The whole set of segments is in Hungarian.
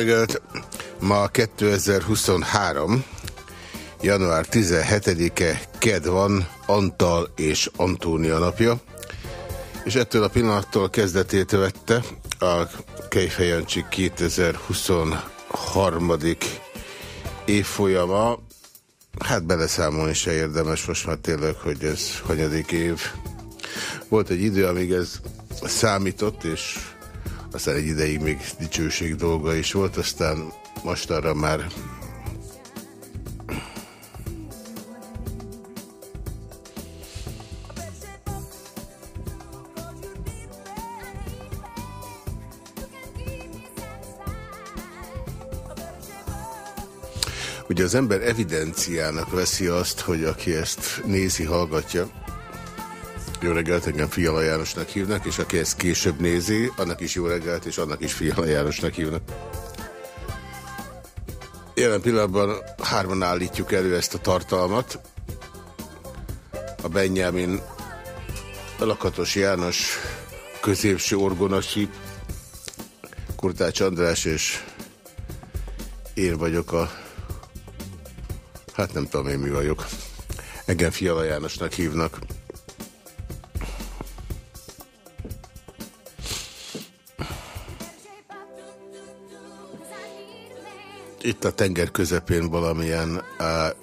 Reggelt! Ma 2023. január 17-e ked van Antal és Antónia napja, és ettől a pillanattól kezdetét vette a Kejfejancsi 2023. évfolyama. Hát beleszámolni se érdemes most már tényleg, hogy ez hanyadik év. Volt egy idő, amíg ez számított, és aztán egy ideig még dicsőség dolga is volt, aztán most arra már Ugye az ember evidenciának veszi azt, hogy aki ezt nézi, hallgatja, jó reggelt, engem Fiala Jánosnak hívnak, és aki ezt később nézi, annak is jó reggelt, és annak is Fiala Jánosnak hívnak. Jelen pillanatban hárman állítjuk elő ezt a tartalmat. A Benjamin, Lakatos János, középső orgonasi, Kurtács András, és én vagyok a... Hát nem tudom én mi vagyok. Engem Fiala Jánosnak hívnak. Itt a tenger közepén valamilyen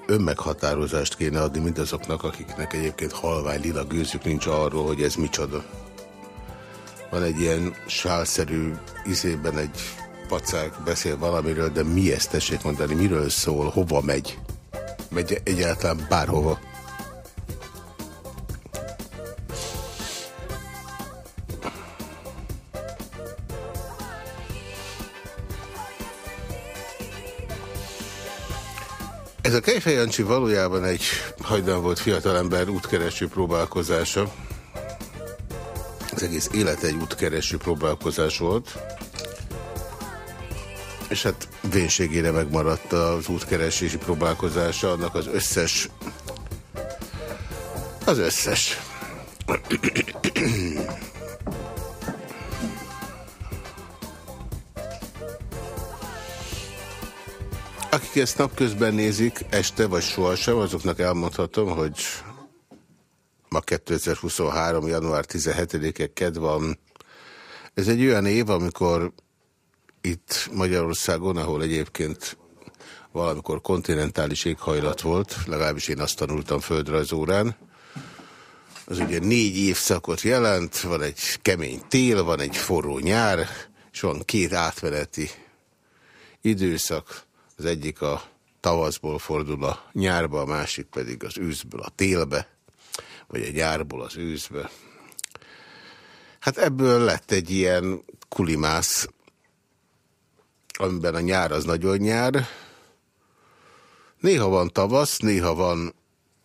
önmeghatározást kéne adni mindazoknak, akiknek egyébként halvány lila gőzük nincs arról, hogy ez micsoda. Van egy ilyen sálszerű izében egy pacák beszél valamiről, de mi ezt tessék mondani, miről szól, hova megy? Megy egyáltalán bárhova? Ez a Kejfejancsi valójában egy hajdan volt fiatalember útkereső próbálkozása. Az egész élet egy útkereső próbálkozás volt. És hát vénségére megmaradt az útkeresési próbálkozása, annak az összes az összes Akik ezt napközben nézik, este vagy sohasem, azoknak elmondhatom, hogy ma 2023. január 17-e ked van. Ez egy olyan év, amikor itt Magyarországon, ahol egyébként valamikor kontinentális éghajlat volt, legalábbis én azt tanultam földrajzórán, az ugye négy évszakot jelent, van egy kemény tél, van egy forró nyár, és van két átmeneti időszak. Az egyik a tavaszból fordul a nyárba, a másik pedig az őszből a télbe, vagy a nyárból az őszbe. Hát ebből lett egy ilyen kulimász, amiben a nyár az nagyon nyár. Néha van tavasz, néha van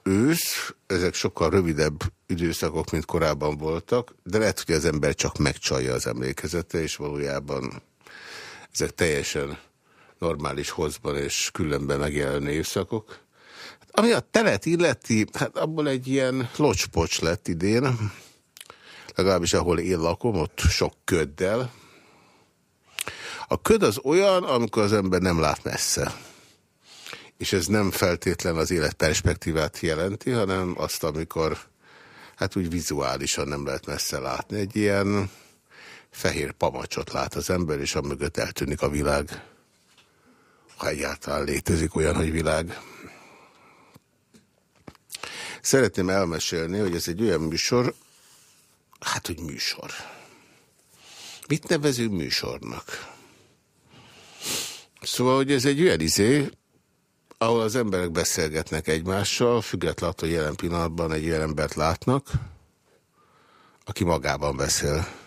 ősz, ezek sokkal rövidebb időszakok, mint korábban voltak, de lehet, hogy az ember csak megcsalja az emlékezete, és valójában ezek teljesen normális hozban és különben megjelenő évszakok. Hát, ami a telet illeti, hát abból egy ilyen locspocs lett idén, legalábbis ahol én lakom, ott sok köddel. A köd az olyan, amikor az ember nem lát messze. És ez nem feltétlen az élet perspektívát jelenti, hanem azt, amikor hát úgy vizuálisan nem lehet messze látni. Egy ilyen fehér pamacsot lát az ember, és amögött eltűnik a világ ha egyáltalán létezik olyan, hogy világ. Szeretném elmesélni, hogy ez egy olyan műsor, hát, hogy műsor. Mit nevezünk műsornak? Szóval, hogy ez egy olyan izé, ahol az emberek beszélgetnek egymással, függetlenül, hogy jelen pillanatban egy olyan embert látnak, aki magában beszél.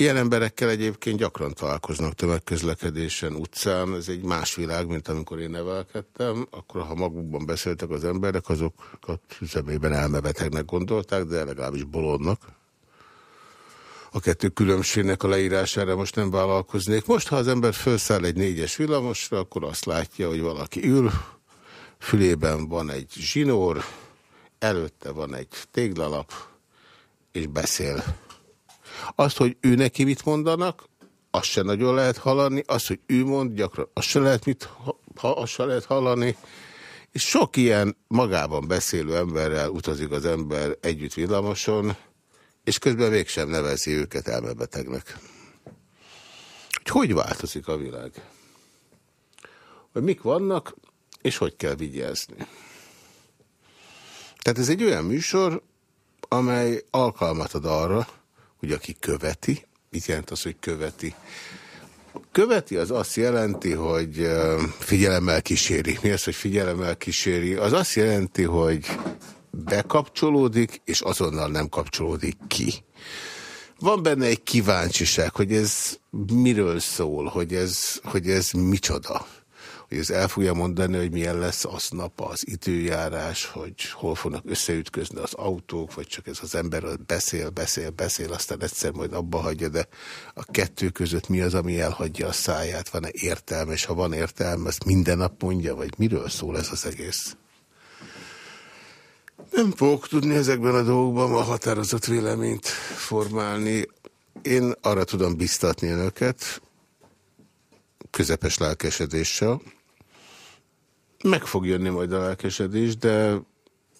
Ilyen emberekkel egyébként gyakran találkoznak tömegközlekedésen, utcán. Ez egy más világ, mint amikor én nevelkedtem. Akkor, ha magukban beszéltek az emberek, azokat üzemében elmebetegnek gondolták, de legalábbis bolondnak. A kettő különbségnek a leírására most nem vállalkoznék. Most, ha az ember felszáll egy négyes villamosra, akkor azt látja, hogy valaki ül, fülében van egy zsinór, előtte van egy téglalap, és beszél. Azt, hogy ő neki mit mondanak, azt se nagyon lehet hallani, az, hogy ő mond, gyakran azt se lehet, mit, ha, azt se lehet hallani, és sok ilyen magában beszélő emberrel utazik az ember együtt villamoson, és közben mégsem nevezi őket elmebetegnek. Hogy hogy változik a világ? Hogy mik vannak, és hogy kell vigyázni. Tehát ez egy olyan műsor, amely alkalmat ad arra, hogy aki követi, mit jelent az, hogy követi? Követi az azt jelenti, hogy figyelemmel kíséri. Mi az, hogy figyelemmel kíséri? Az azt jelenti, hogy bekapcsolódik, és azonnal nem kapcsolódik ki. Van benne egy kíváncsiság, hogy ez miről szól, hogy ez, hogy ez micsoda hogy ez el fogja mondani, hogy milyen lesz az nap az időjárás, hogy hol fognak összeütközni az autók, vagy csak ez az ember beszél, beszél, beszél, aztán egyszer majd abba hagyja, de a kettő között mi az, ami elhagyja a száját, van-e értelme, és ha van értelme, ezt minden nap mondja, vagy miről szól ez az egész? Nem fogok tudni ezekben a dolgokban a határozott véleményt formálni. Én arra tudom biztatni önöket, közepes lelkesedéssel, meg fog jönni majd a lelkesedés, de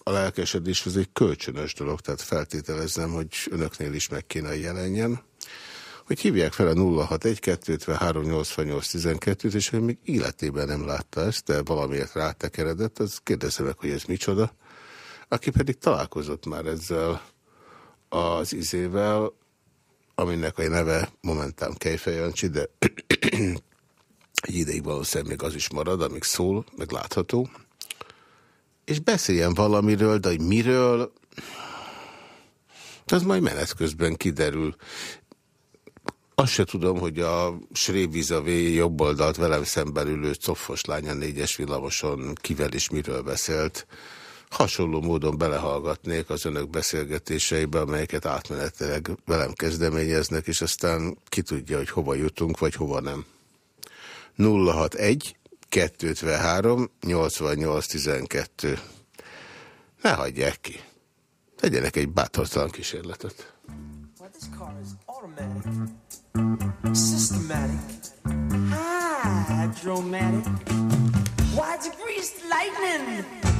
a lelkesedés az egy kölcsönös dolog, tehát feltételezem, hogy önöknél is meg kéne jelenjen, hogy hívják fel a 061-253-8812-t, és hogy még életében nem látta ezt, de valamiért rátekeredett, az kérdezze meg, hogy ez micsoda. Aki pedig találkozott már ezzel az izével, aminek a neve momentán Kejfejancsi, de egy ideig valószínűleg még az is marad, amíg szól, meg látható. És beszéljen valamiről, de hogy miről, az majd menet közben kiderül. Azt se tudom, hogy a Srévizavé jobb oldalt velem szemben ülő coffos lánya négyes villamoson kivel is miről beszélt. Hasonló módon belehallgatnék az önök beszélgetéseibe, amelyeket átmenetileg velem kezdeményeznek, és aztán ki tudja, hogy hova jutunk, vagy hova nem. 061 253 8812. Ne hagyják ki. Tegyenek egy bátortalan kísérletet. Systematic, hydromatic, why greased lightning?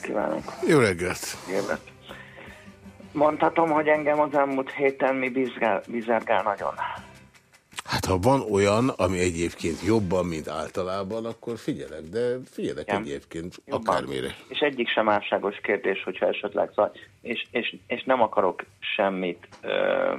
Kívánok! Jó reggelt! Évet. Mondhatom, hogy engem az elmúlt héten mi bizgál, bizergál nagyon. Hát ha van olyan, ami egyébként jobban, mint általában, akkor figyelek, de figyelek Igen. egyébként jobban. akármire. És egyik sem álságos kérdés, hogyha esetleg, szóval, és, és, és nem akarok semmit ö,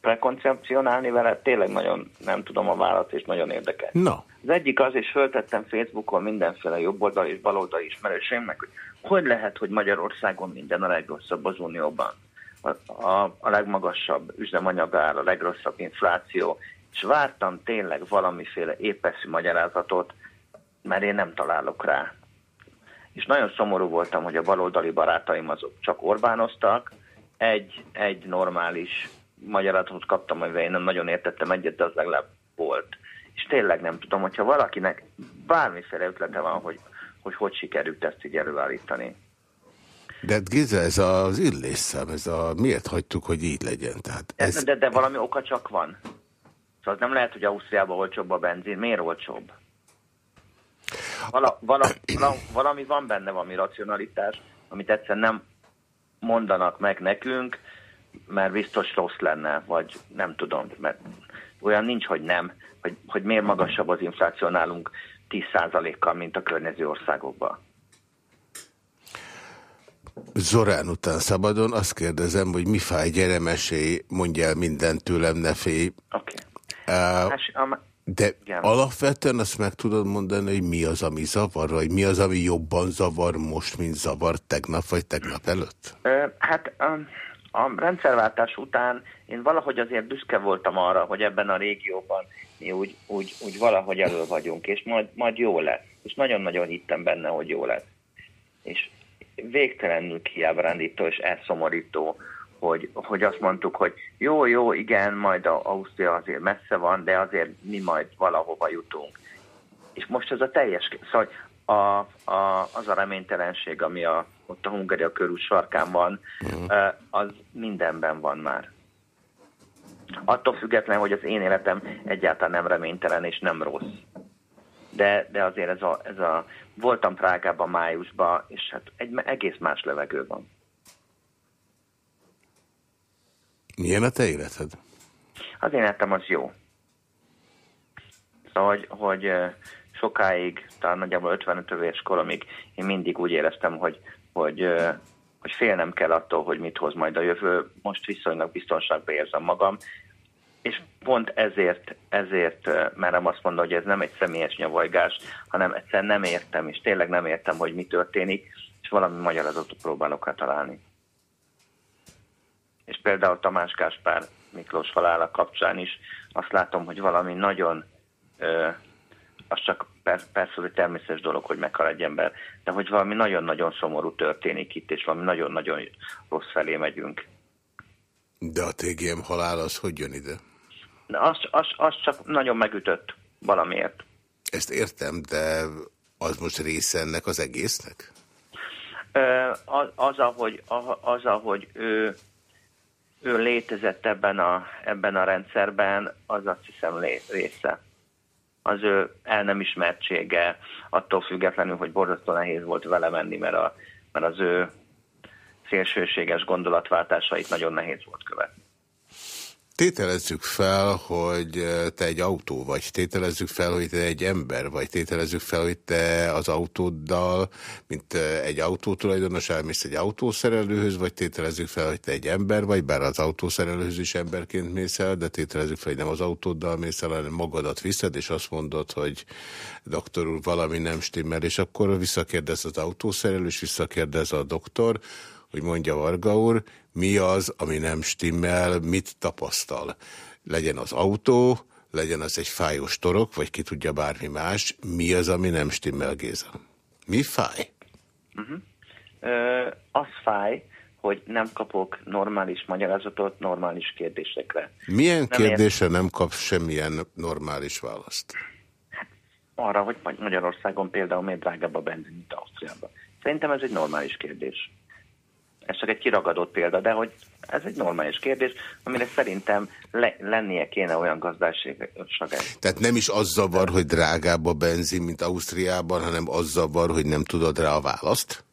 prekoncepcionálni vele, tényleg nagyon nem tudom a választ, és nagyon érdekel. Na. Az egyik az, és föltettem Facebookon mindenféle jobboldal és baloldal ismerőseimnek, hogy hogy lehet, hogy Magyarországon minden a legrosszabb az Unióban. A, a, a legmagasabb üzemanyagár, a legrosszabb infláció, és vártam tényleg valamiféle épeszű magyarázatot, mert én nem találok rá. És nagyon szomorú voltam, hogy a baloldali barátaim azok csak Orbánoztak, egy, egy normális magyarázatot kaptam, amivel én nem nagyon értettem egyet, de az legalább volt. És tényleg nem tudom, hogyha valakinek bármiféle ötlete van, hogy hogy, hogy sikerült ezt így előállítani. De Giza, ez az illésszám, ez a miért hagytuk, hogy így legyen? Tehát ez... de, de, de valami oka csak van. Szóval nem lehet, hogy Ausztriában olcsóbb a benzin. Miért olcsóbb? Vala, vala, vala, valami van benne, valami racionalitás, amit egyszerűen nem mondanak meg nekünk, mert biztos rossz lenne, vagy nem tudom, mert olyan nincs, hogy nem, hogy, hogy miért magasabb az infláció nálunk 10%-kal, mint a környező országokban. Zorán után szabadon azt kérdezem, hogy mi fáj, gyere mesélj, mondj el mindent tőlem, ne félj. Okay. Uh, de igen. alapvetően azt meg tudod mondani, hogy mi az, ami zavar, vagy mi az, ami jobban zavar most, mint zavar tegnap, vagy tegnap előtt? Uh, hát um, a rendszerváltás után én valahogy azért büszke voltam arra, hogy ebben a régióban mi úgy, úgy, úgy valahogy elő vagyunk, és majd, majd jó lesz. És nagyon-nagyon hittem benne, hogy jó lesz. És végtelenül kiábrándító és elszomorító, hogy, hogy azt mondtuk, hogy jó, jó, igen, majd a Ausztria azért messze van, de azért mi majd valahova jutunk. És most ez a teljes, szóval a, a, az a reménytelenség, ami a, ott a Hungária körül sarkán van, mm. az mindenben van már. Attól független, hogy az én életem egyáltalán nem reménytelen és nem rossz. De, de azért ez a, ez a... Voltam Prágában májusban, és hát egy egész más levegő van. Milyen a te életed? Az én életem az jó. Szóval, hogy, hogy sokáig, talán nagyjából 55 éves koromig én mindig úgy éreztem, hogy, hogy, hogy félnem kell attól, hogy mit hoz majd a jövő. Most viszonylag biztonságban érzem magam, és pont ezért, ezért merem azt mondani, hogy ez nem egy személyes nyavajgás, hanem egyszerűen nem értem, és tényleg nem értem, hogy mi történik, és valami magyarázatot próbálok rá találni. És például Tamás Gáspár Miklós halála kapcsán is azt látom, hogy valami nagyon, ö, az csak per, persze, hogy természetes dolog, hogy meghal egy ember, de hogy valami nagyon-nagyon szomorú történik itt, és valami nagyon-nagyon rossz felé megyünk. De a TGM halál az hogy jön ide? Az, az, az csak nagyon megütött valamiért. Ezt értem, de az most része ennek az egésznek? Az, az, ahogy, az, ahogy ő, ő létezett ebben a, ebben a rendszerben, az azt hiszem része. Az ő el nem ismertsége, attól függetlenül, hogy borzasztó nehéz volt vele menni, mert, a, mert az ő szélsőséges gondolatváltásait nagyon nehéz volt követni. Tételezzük fel, hogy eh, te egy autó vagy, tételezzük fel, hogy te egy ember vagy, tételezzük fel, hogy te az autóddal, mint eh, egy autótulajdonos elmész egy autószerelőhöz, vagy tételezzük fel, hogy te egy ember vagy, bár az autószerelőhöz is emberként mész el, de tételezzük fel, hogy nem az autóddal mész el, hanem magadat viszed, és azt mondod, hogy doktor úr, valami nem stimmel, és akkor visszakérdez az autószerelő, és visszakérdez a doktor, hogy mondja Varga úr, mi az, ami nem stimmel, mit tapasztal. Legyen az autó, legyen az egy fájós torok, vagy ki tudja bármi más, mi az, ami nem stimmel, Géza? Mi fáj? Uh -huh. Ö, az fáj, hogy nem kapok normális magyarázatot normális kérdésekre. Milyen nem kérdésre ért... nem kap semmilyen normális választ? Hát, arra, hogy Magyarországon például miért drágább a benzin, mint Ausztriában. Szerintem ez egy normális kérdés. Ez csak egy kiragadott példa, de hogy ez egy normális kérdés, amire szerintem le, lennie kéne olyan gazdaság. Tehát nem is az zavar, hogy drágább a benzin, mint Ausztriában, hanem az zavar, hogy nem tudod rá a választ?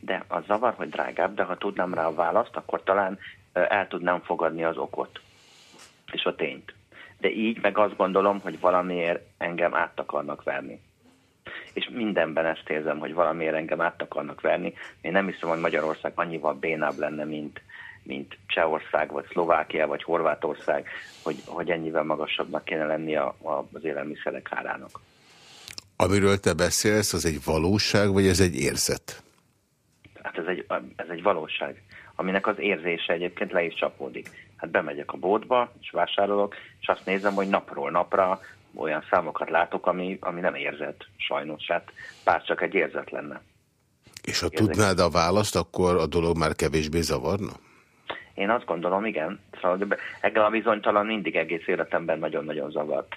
De az zavar, hogy drágább, de ha tudnám rá a választ, akkor talán el tudnám fogadni az okot és a tényt. de így meg azt gondolom, hogy valamiért engem át akarnak verni. És mindenben ezt érzem, hogy valamiért engem át akarnak verni. Én nem hiszem, hogy Magyarország annyival bénább lenne, mint, mint Csehország, vagy Szlovákia, vagy Horvátország, hogy, hogy ennyivel magasabbnak kéne lenni a, a, az élelmiszerek árának. Amiről te beszélsz, az egy valóság, vagy ez egy érzet? Hát ez egy, ez egy valóság, aminek az érzése egyébként le is csapódik. Hát bemegyek a boltba, és vásárolok, és azt nézem, hogy napról napra olyan számokat látok, ami, ami nem érzett, sajnos, hát bár csak egy érzet lenne. És ha Érzek. tudnád a választ, akkor a dolog már kevésbé zavarna? Én azt gondolom, igen. Szóval engem a bizonytalan mindig egész életemben nagyon-nagyon zavart.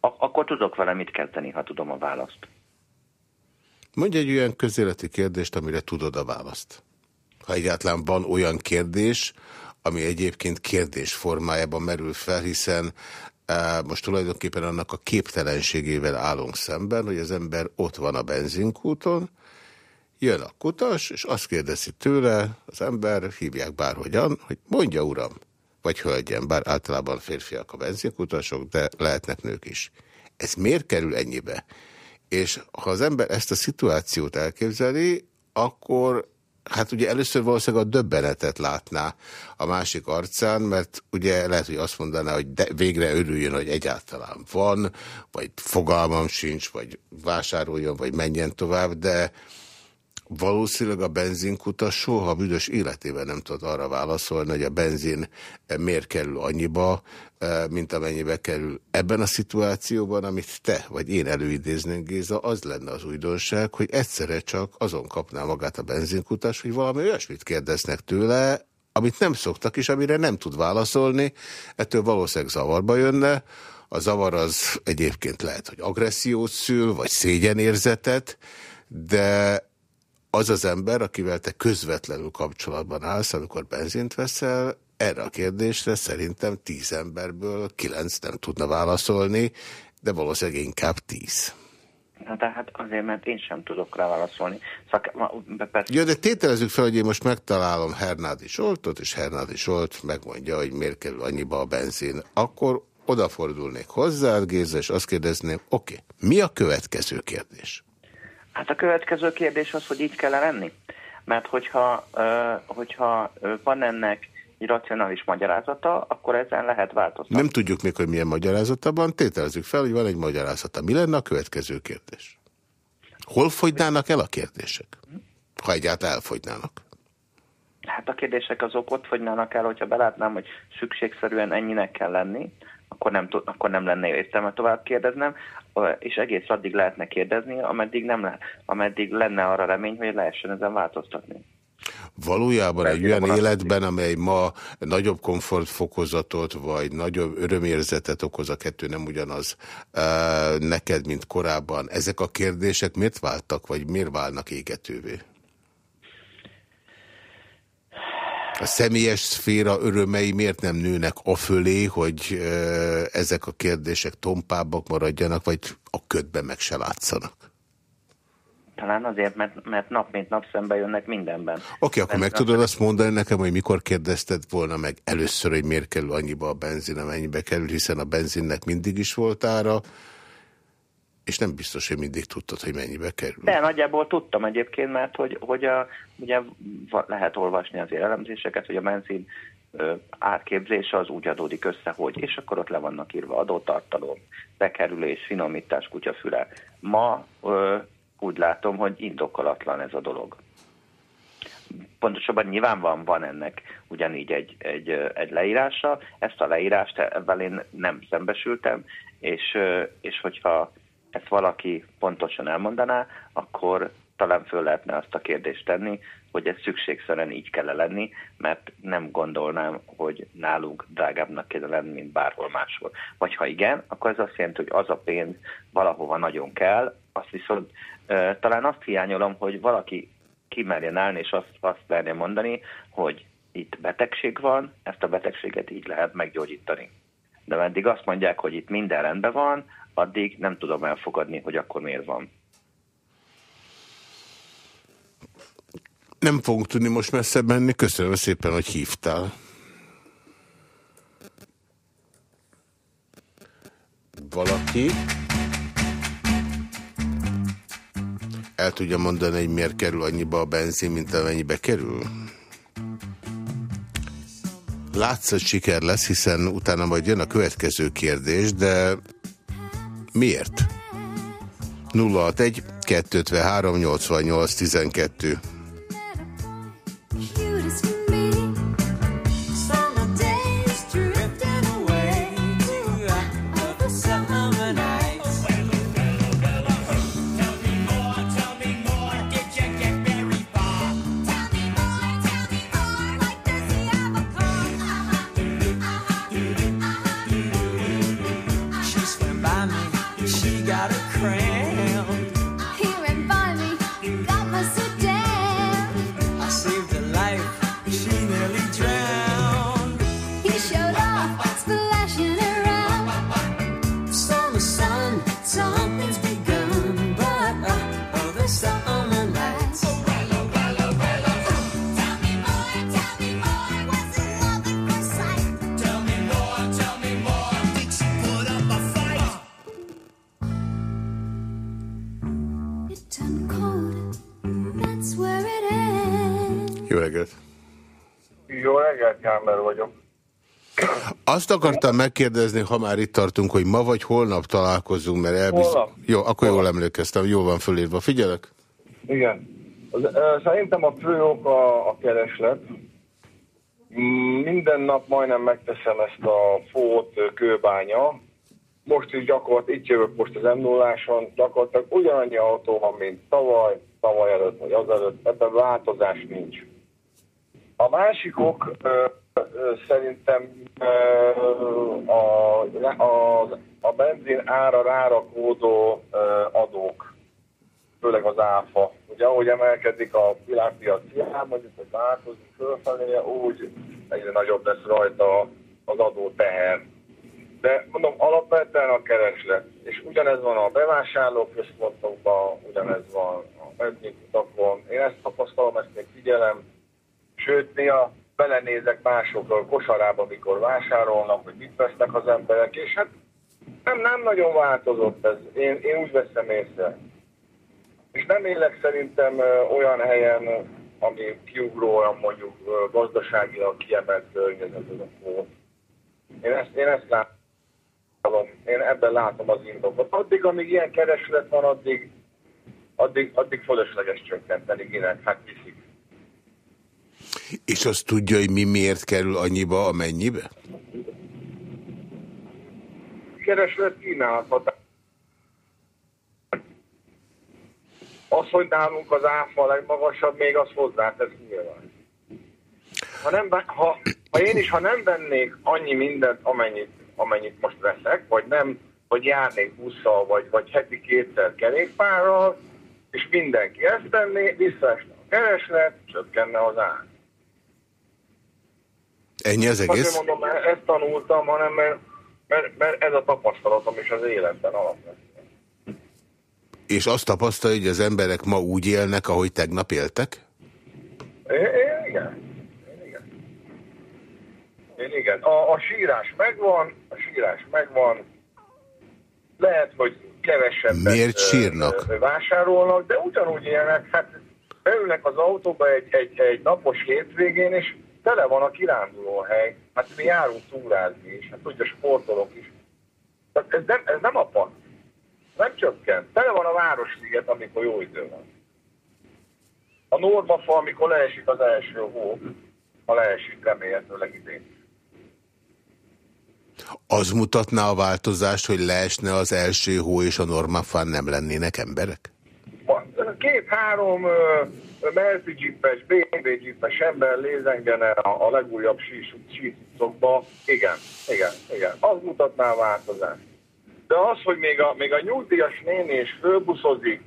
Ak akkor tudok vele mit kezdeni, ha tudom a választ. Mondj egy olyan közéleti kérdést, amire tudod a választ. Ha egyáltalán van olyan kérdés, ami egyébként kérdés formájában merül fel, hiszen most tulajdonképpen annak a képtelenségével állunk szemben, hogy az ember ott van a benzinkúton, jön a kutas, és azt kérdezi tőle, az ember, hívják bárhogyan, hogy mondja uram, vagy hölgyem, bár általában férfiak a benzinkutasok, de lehetnek nők is. Ez miért kerül ennyibe? És ha az ember ezt a szituációt elképzeli, akkor hát ugye először valószínűleg a döbbenetet látná a másik arcán, mert ugye lehet, hogy azt mondaná, hogy de, végre örüljön, hogy egyáltalán van, vagy fogalmam sincs, vagy vásároljon, vagy menjen tovább, de Valószínűleg a benzinkutas soha büdös életében nem tud arra válaszolni, hogy a benzin miért kerül annyiba, eh, mint amennyibe kerül. Ebben a szituációban, amit te vagy én előidéznénk, Géza, az lenne az újdonság, hogy egyszerre csak azon kapná magát a benzinkutas, hogy valami olyasmit kérdeznek tőle, amit nem szoktak, és amire nem tud válaszolni, ettől valószínűleg zavarba jönne. A zavar az egyébként lehet, hogy agressziót szül, vagy szégyenérzetet, de az az ember, akivel te közvetlenül kapcsolatban állsz, amikor benzint veszel, erre a kérdésre szerintem tíz emberből kilenc nem tudna válaszolni, de valószínűleg inkább tíz. Na tehát azért, mert én sem tudok rá válaszolni. Szóval, Jó, de tételezzük fel, hogy én most megtalálom Hernádi Zsoltot, és Hernádi Zsolt megmondja, hogy miért kerül annyiba a benzin. Akkor odafordulnék hozzá, Géza, és azt kérdezném, oké, okay, mi a következő kérdés? Hát a következő kérdés az, hogy így kell lenni. Mert hogyha, hogyha van ennek egy racionális magyarázata, akkor ezen lehet változtatni. Nem tudjuk még, hogy milyen magyarázata van, tételezzük fel, hogy van egy magyarázata. Mi lenne a következő kérdés? Hol fogynának el a kérdések? Ha egyáltalán elfogynának. Hát a kérdések azok ott fogynának el, hogyha belátnám, hogy szükségszerűen ennyinek kell lenni, akkor nem, akkor nem lenne értelme tovább kérdeznem, és egész addig lehetne kérdezni, ameddig, nem le, ameddig lenne arra remény, hogy lehessen ezen változtatni. Valójában egy olyan életben, amely ma nagyobb komfortfokozatot, vagy nagyobb örömérzetet okoz, a kettő nem ugyanaz neked, mint korábban. Ezek a kérdések miért váltak, vagy miért válnak égetővé? A személyes szféra örömei miért nem nőnek afölé, hogy ezek a kérdések tompábbak maradjanak, vagy a ködben meg se látszanak? Talán azért, mert, mert nap mint nap szembe jönnek mindenben. Oké, okay, akkor meg tudod azt mondani nekem, hogy mikor kérdezted volna meg először, hogy miért kerül annyiba a benzin, amennyibe kerül, hiszen a benzinnek mindig is volt ára, és nem biztos, hogy mindig tudtad, hogy mennyibe kerül. De nagyjából tudtam egyébként, mert hogy, hogy a, ugye lehet olvasni az elemzéseket, hogy a benzin átképzése az úgy adódik össze, hogy, és akkor ott le vannak írva adótartalom, bekerülés, finomítás, kutyafüle. Ma ö, úgy látom, hogy indokolatlan ez a dolog. Pontosabban nyilván van, van ennek ugyanígy egy, egy, egy leírása, ezt a leírást ebben én nem szembesültem, és, és hogyha ezt valaki pontosan elmondaná, akkor talán föl lehetne azt a kérdést tenni, hogy ez szükségszerűen így kell lenni, mert nem gondolnám, hogy nálunk drágábbnak kell lenni, mint bárhol máshol. Vagy ha igen, akkor ez azt jelenti, hogy az a pénz valahova nagyon kell, azt viszont e, talán azt hiányolom, hogy valaki kimerjen állni, és azt, azt merjen mondani, hogy itt betegség van, ezt a betegséget így lehet meggyógyítani. De meddig azt mondják, hogy itt minden rendben van, addig nem tudom elfogadni, hogy akkor miért van. Nem fogunk tudni most messzebb menni. Köszönöm szépen, hogy hívtál. valaki el tudja mondani, hogy miért kerül annyiba a benzin, mint amennyibe kerül? Látsz, hogy siker lesz, hiszen utána majd jön a következő kérdés, de miért? 061 253 88 12 akartam megkérdezni, ha már itt tartunk, hogy ma vagy holnap találkozunk, mert elbiz... Holnap. Jó, akkor holnap. jól emlékeztem, jó van fölírva. Figyelek? Igen. Szerintem a fő ok a, kereslet. Minden nap majdnem megteszem ezt a fót kőbánya. Most is gyakorlatilag, itt jövök most az m 0 gyakorlatilag ugyanannyi autó van, mint tavaly, tavaly előtt, vagy az előtt, ebben változás nincs. A másik ok, szerintem a, a, a benzin ára rárakódó adók, főleg az áfa. Ugye ahogy emelkedik a világpiac hiány, mondjuk, hogy változik fölfelé, úgy egyre nagyobb lesz rajta az adó teher. De mondom, alapvetően a kereslet. És ugyanez van a bevásárlóközpontokban, ugyanez van a benzinkutakon. Én ezt tapasztalom, ezt még figyelem. Sőt, néha belenézek másokról kosarába, mikor vásárolnak, hogy mit vesznek az emberek, és hát nem, nem nagyon változott ez. Én, én úgy veszem észre. És nem élek szerintem olyan helyen, ami kiugró, olyan mondjuk gazdaságilag kiemelt környezet ez a fót. Én ezt, én ezt látom, én ebben látom az indokot. Addig, amíg ilyen kereslet van, addig, addig, addig fölösleges csökkenteni, kinek, hát viszik. És azt tudja, hogy mi miért kerül annyiba, amennyibe? Kereslet kínálat. Az, hogy nálunk az áfa legmagasabb, még az hozzátesz nyilván. Ha, nem, ha, ha én is, ha nem vennék annyi mindent, amennyit, amennyit most veszek, vagy nem, vagy járnék busszal, vagy, vagy heti kétszer kerékpárral, és mindenki ezt tenné, visszaesne a kereslet, csökkenne az ár. Ennyi az egész? Azért mondom, mert ezt tanultam, hanem mert, mert, mert ez a tapasztalatom is az életben alapvetően. És azt tapasztalja, hogy az emberek ma úgy élnek, ahogy tegnap éltek? É, é, igen. Én igen. Én igen. A, a sírás megvan, a sírás megvan. Lehet, hogy kevesebb Miért sírnak? vásárolnak, de ugyanúgy élnek. Hát beülnek az autóba egy, egy, egy napos hétvégén, és tele van a kiránduló hely. Hát mi járunk túrázni is, hát ugye sportolok is. Tehát ez nem, ez nem a pont. Nem csökken. Tele van a Városliget, amikor jó idő van. A normafa, amikor leesik az első hó, ha leesik remélhetőleg idén. Az mutatná a változást, hogy leesne az első hó, és a normafán nem lennének emberek? Két-három Mercy Jeepes, BMW Jeepes ember lézengene a, a legújabb síszokba, igen, igen, igen. Az mutatná a változást. De az, hogy még a, még a nyugdíjas néni is fölbuszozik,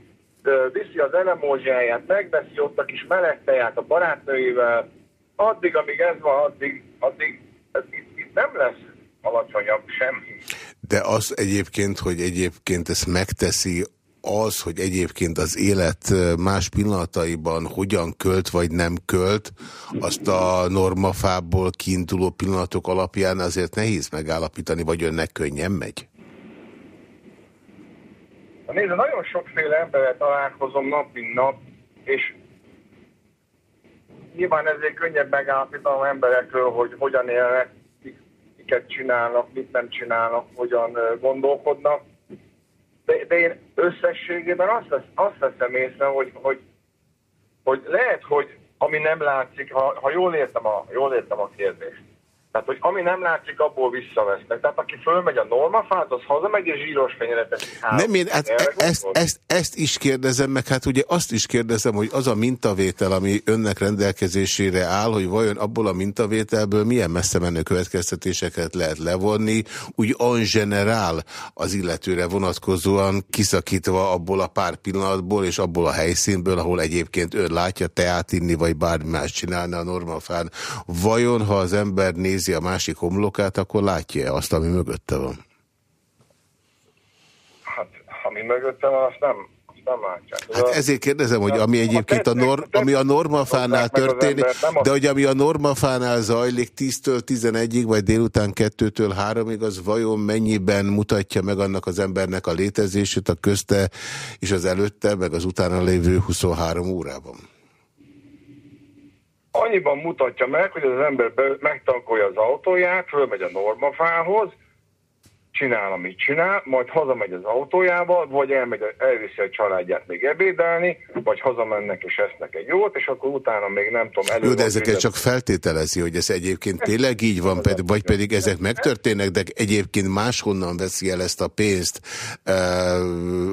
viszi az elemózsáját, megveszi ott a kis meleg a barátnőivel, addig, amíg ez van, addig, addig ez itt, itt nem lesz alacsonyabb semmi. De az egyébként, hogy egyébként ezt megteszi, az, hogy egyébként az élet más pillanataiban hogyan költ vagy nem költ, azt a normafából kiinduló pillanatok alapján azért nehéz megállapítani, vagy önnek könnyen megy? Nézd, nagyon sokféle emberrel találkozom nap, mint nap, és nyilván ezért könnyebb megállapítanom emberekről, hogy hogyan élnek, miket csinálnak, mit nem csinálnak, hogyan gondolkodnak. De, de én összességében azt, azt veszem észre, hogy, hogy, hogy lehet, hogy ami nem látszik, ha, ha jól, értem a, jól értem a kérdést, tehát, hogy ami nem látszik, abból visszavesznek. Tehát, aki fölmegy a normafát, az hazamegy és zsíros fenyeret eszik. Nem, én hát ezt, ezt, ezt is kérdezem, meg hát ugye azt is kérdezem, hogy az a mintavétel, ami önnek rendelkezésére áll, hogy vajon abból a mintavételből milyen messze menő következtetéseket lehet levonni, úgy en generál az illetőre vonatkozóan kiszakítva abból a pár pillanatból és abból a helyszínből, ahol egyébként ön látja teát inni, vagy bármi más csinálni a normafán. Vajon, ha az ember néz nézi a másik homlokát, akkor látja-e azt, ami mögötte van? Hát, ami mögötte van, azt nem, nem látják. Hát ezért kérdezem, hogy ami egyébként a, nor, ami a normafánál történik, de hogy ami a normafánál zajlik 10-től 11-ig, vagy délután 2-től 3-ig, az vajon mennyiben mutatja meg annak az embernek a létezését a közte és az előtte, meg az utána lévő 23 órában? Annyiban mutatja meg, hogy az ember megtankolja az autóját, fölmegy a normafához, csinál, amit csinál, majd hazamegy az autójába, vagy elmegy, elviszi a családját még ebédelni, vagy hazamennek és esznek egy jót, és akkor utána még nem tudom elő. Jó, de ezeket csak feltételezi, hogy ez egyébként tényleg így van, vagy pedig ezek megtörténnek, de egyébként máshonnan veszi el ezt a pénzt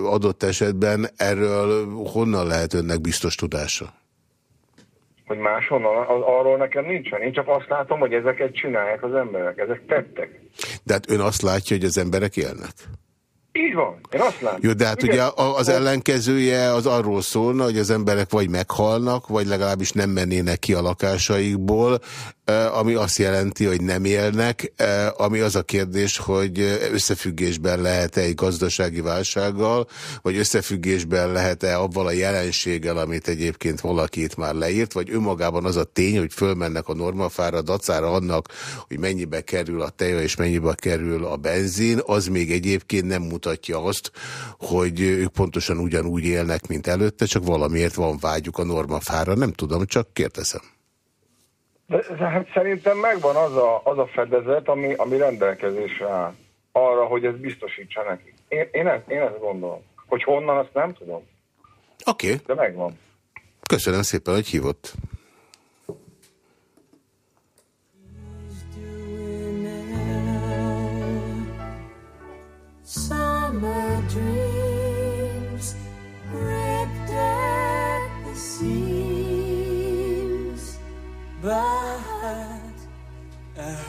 adott esetben, erről honnan lehet önnek biztos tudása? Hogy máshonnan, az, arról nekem nincsen. Én csak azt látom, hogy ezeket csinálják az emberek, ezek tettek. De hát ön azt látja, hogy az emberek élnek? Így van, én azt látom. Jó, de hát Igen. ugye az ellenkezője az arról szólna, hogy az emberek vagy meghalnak, vagy legalábbis nem mennének ki a lakásaikból, ami azt jelenti, hogy nem élnek, ami az a kérdés, hogy összefüggésben lehet-e egy gazdasági válsággal, vagy összefüggésben lehet-e avval a jelenséggel, amit egyébként valakit már leírt, vagy önmagában az a tény, hogy fölmennek a normafára, dacára annak, hogy mennyibe kerül a teja és mennyibe kerül a benzin, az még egyébként nem mutatja azt, hogy ők pontosan ugyanúgy élnek, mint előtte, csak valamiért van vágyuk a normafára. Nem tudom, csak kérdezem. De, de hát szerintem megvan az a, az a fedezet, ami, ami rendelkezésre áll arra, hogy ez biztosítsa neki. Én, én, ezt, én ezt gondolom. Hogy honnan, azt nem tudom. Oké. Okay. De megvan. Köszönöm szépen, hogy hívott. Summer dreams ripped at the seams, but oh,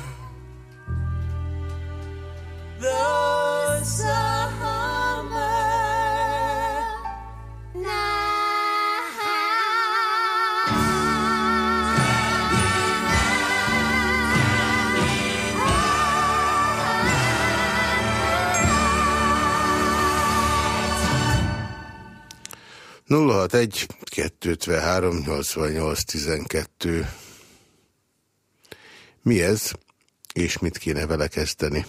summer 061 253 88 12 Mi ez, és mit kéne vele kezdeni?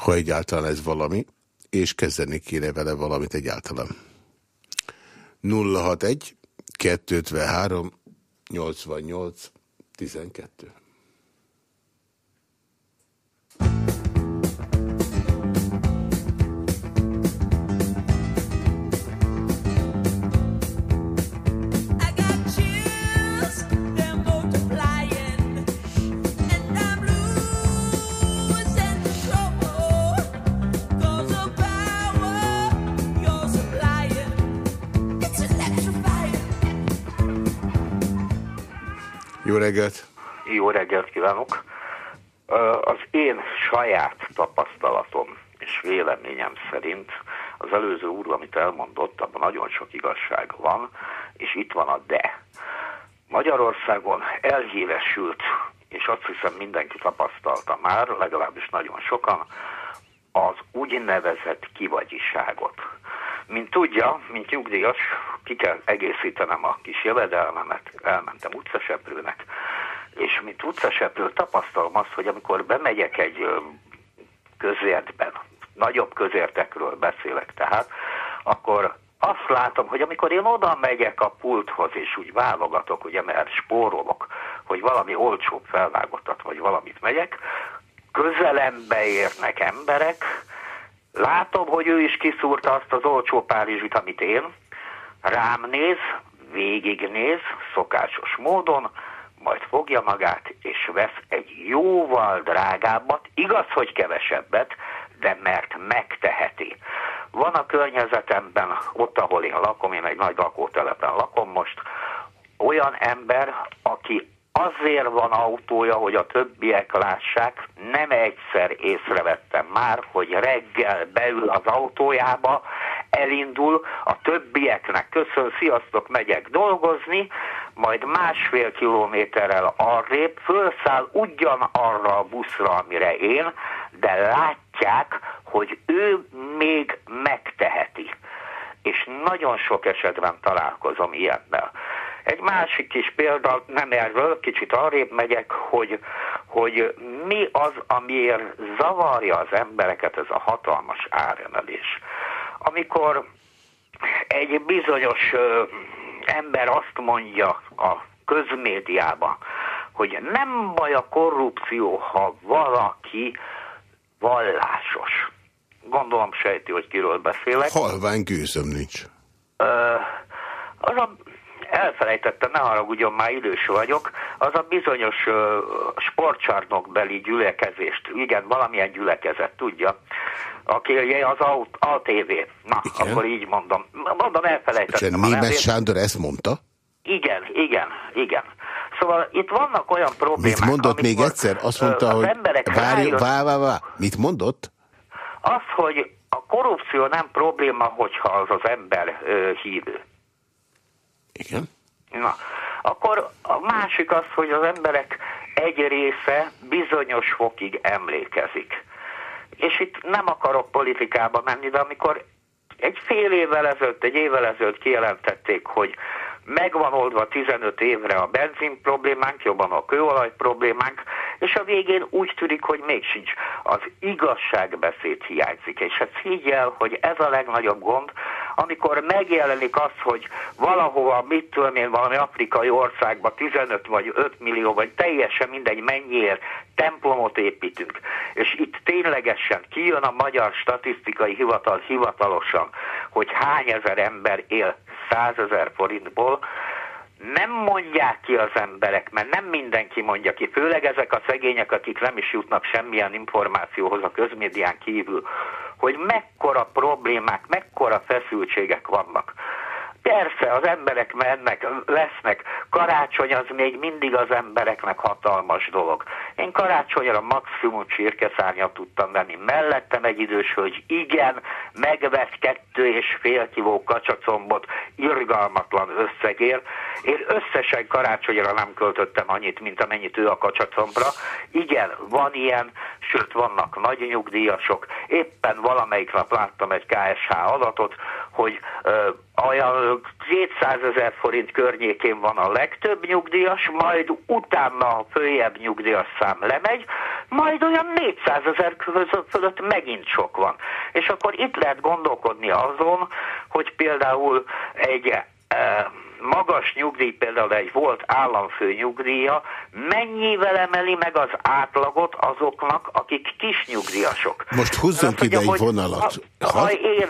Ha egyáltalán ez valami, és kezdeni kéne vele valamit egyáltalán. 061 253 88 12 Jó reggelt! Jó reggelt kívánok! Az én saját tapasztalatom és véleményem szerint az előző úr, amit elmondott, abban nagyon sok igazság van, és itt van a de. Magyarországon elhíresült, és azt hiszem mindenki tapasztalta már, legalábbis nagyon sokan, az úgynevezett kivagyiságot. Mint tudja, mint nyugdíjas, ki kell egészítenem a kis jövedelmemet, elmentem utcaseprőnek, és mint utcaseprő tapasztalom azt, hogy amikor bemegyek egy közértben, nagyobb közértekről beszélek tehát, akkor azt látom, hogy amikor én oda megyek a pulthoz, és úgy válogatok, ugye, mert spórolok, hogy valami olcsóbb felvágottat, vagy valamit megyek, közelembe érnek emberek, látom, hogy ő is kiszúrta azt az olcsó Párizsit, amit én, rám néz, végignéz, szokásos módon, majd fogja magát, és vesz egy jóval drágábbat, igaz, hogy kevesebbet, de mert megteheti. Van a környezetemben, ott, ahol én lakom, én egy nagy lakótelepen lakom most, olyan ember, azért van autója, hogy a többiek lássák, nem egyszer észrevettem már, hogy reggel beül az autójába, elindul, a többieknek köszön, sziasztok, megyek dolgozni, majd másfél kilométerrel arrébb fölszáll ugyanarra a buszra, amire én, de látják, hogy ő még megteheti. És nagyon sok esetben találkozom ilyennel. Egy másik kis példa, nem erről, kicsit arrébb megyek, hogy, hogy mi az, amiért zavarja az embereket ez a hatalmas áremelés. Amikor egy bizonyos ember azt mondja a közmédiában, hogy nem baj a korrupció, ha valaki vallásos. Gondolom sejti, hogy kiről beszélek. Halvány gőzöm nincs. Ö, az a elfelejtettem, ne haragudjon, már idős vagyok, az a bizonyos uh, sportcsarnokbeli gyülekezést, igen, valamilyen gyülekezet, tudja, aki az ATV. Na, igen. akkor így mondom. Mondom, elfelejtettem. És Német Sándor ezt mondta? Igen, igen, igen. Szóval itt vannak olyan problémák, Mit mondott még egyszer? Azt mondta, hogy várj, vá, vá, vá. Mit mondott? Az, hogy a korrupció nem probléma, hogyha az az ember ö, hívő. Igen. Na, akkor a másik az, hogy az emberek egy része bizonyos fokig emlékezik. És itt nem akarok politikába menni, de amikor egy fél évvel ezelőtt, egy évvel ezelőtt kijelentették, hogy megvan oldva 15 évre a benzin problémánk, jobban a kőolaj problémánk, és a végén úgy tűnik, hogy még sincs. Az igazságbeszéd hiányzik, és hát el, hogy ez a legnagyobb gond, amikor megjelenik az, hogy valahova, mit tudom én, valami afrikai országba 15 vagy 5 millió, vagy teljesen mindegy mennyiért templomot építünk, és itt ténylegesen kijön a Magyar Statisztikai Hivatal hivatalosan, hogy hány ezer ember él 100 ezer forintból, nem mondják ki az emberek, mert nem mindenki mondja ki, főleg ezek a szegények, akik nem is jutnak semmilyen információhoz a közmédián kívül, hogy mekkora problémák, mekkora feszültségek vannak. Persze, az emberek mennek, lesznek. Karácsony az még mindig az embereknek hatalmas dolog. Én karácsonyra maximum csirkeszárnyat tudtam venni. Mellettem egy idős hogy igen, megvett kettő és fél kiló kacsacombot irgalmatlan összegért. Én összesen karácsonyra nem költöttem annyit, mint amennyit ő a kacsacombra. Igen, van ilyen, sőt vannak nagy nyugdíjasok. Éppen valamelyik nap láttam egy KSH adatot, hogy ö, olyan 200 ezer forint környékén van a legtöbb nyugdíjas, majd utána a följebb nyugdíjas szám lemegy, majd olyan 400 ezer fölött megint sok van. És akkor itt lehet gondolkodni azon, hogy például egy e, magas nyugdíj, például egy volt államfő nyugdíja, mennyivel emeli meg az átlagot azoknak, akik kis nyugdíjasok. Most húzzunk ide egy vonalat. Ha, ha én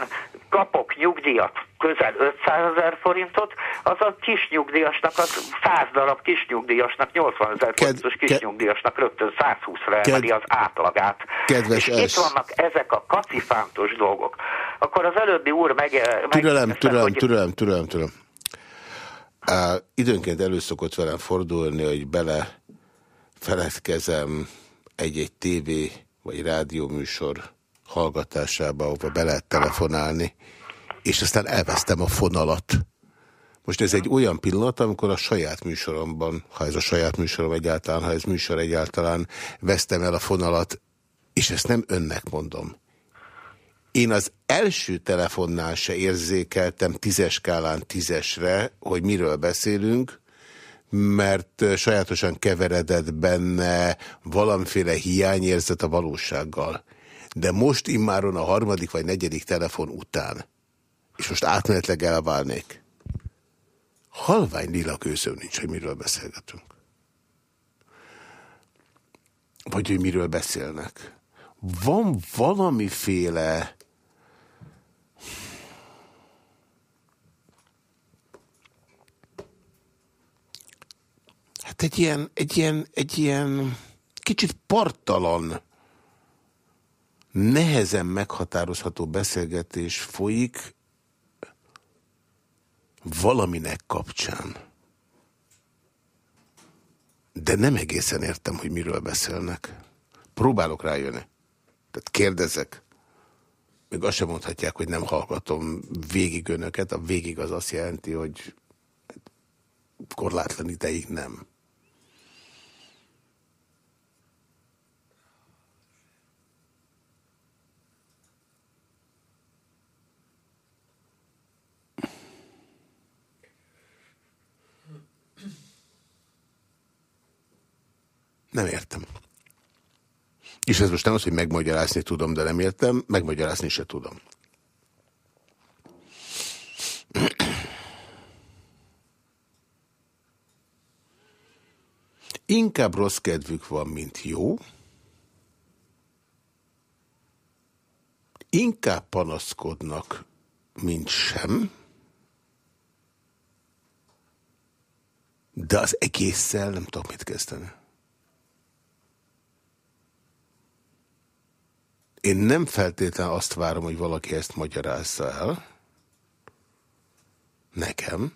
kapok nyugdíjat, közel 500 ezer forintot, az a kis nyugdíjasnak, az 100 darab kis nyugdíjasnak, 80 ezer forintos kis nyugdíjasnak rögtön 120-ra emeli az átlagát. Kedves és itt vannak ezek a kacifántos dolgok. Akkor az előbbi úr meg... Türelem, türelem, hogy... türelem, türelem, türelem. Uh, időnként előszokott velem fordulni, hogy bele feledkezem egy-egy tévé vagy rádióműsor hallgatásába, ahova be lehet telefonálni, és aztán elvesztem a fonalat. Most ez egy olyan pillanat, amikor a saját műsoromban, ha ez a saját műsorom egyáltalán, ha ez műsor egyáltalán, vesztem el a fonalat, és ezt nem önnek mondom. Én az első telefonnál se érzékeltem tízes skálán tízesre, hogy miről beszélünk, mert sajátosan keveredett benne valamiféle hiányérzet a valósággal. De most immáron a harmadik vagy negyedik telefon után és most átmenetleg elválnék. Halvány lila kőszöm nincs, hogy miről beszélgetünk. Vagy hogy miről beszélnek. Van valamiféle hát egy ilyen, egy ilyen, egy ilyen kicsit partalan, nehezen meghatározható beszélgetés folyik valaminek kapcsán. De nem egészen értem, hogy miről beszélnek. Próbálok rájönni. Tehát kérdezek. Még azt sem mondhatják, hogy nem hallgatom végig önöket. A végig az azt jelenti, hogy korlátlan ideig nem. Nem értem. És ez most nem az, hogy megmagyarázni tudom, de nem értem, megmagyarázni se tudom. Inkább rossz kedvük van, mint jó. Inkább panaszkodnak, mint sem. De az egésszel nem tudok mit kezdeni. Én nem feltétlenül azt várom, hogy valaki ezt magyarázza el. Nekem.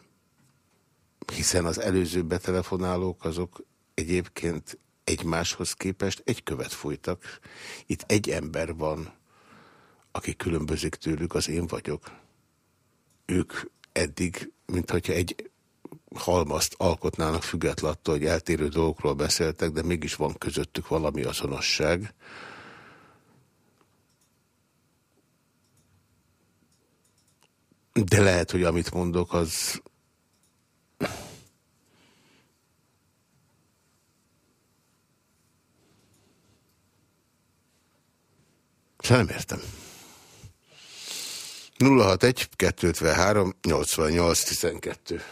Hiszen az előző betelefonálók azok egyébként egymáshoz képest egy követ fújtak. Itt egy ember van, aki különbözik tőlük, az én vagyok. Ők eddig, mint hogyha egy halmazt alkotnának független hogy eltérő dolgokról beszéltek, de mégis van közöttük valami azonosság. De lehet, hogy amit mondok, az... Csak nem értem. 061 253 88 12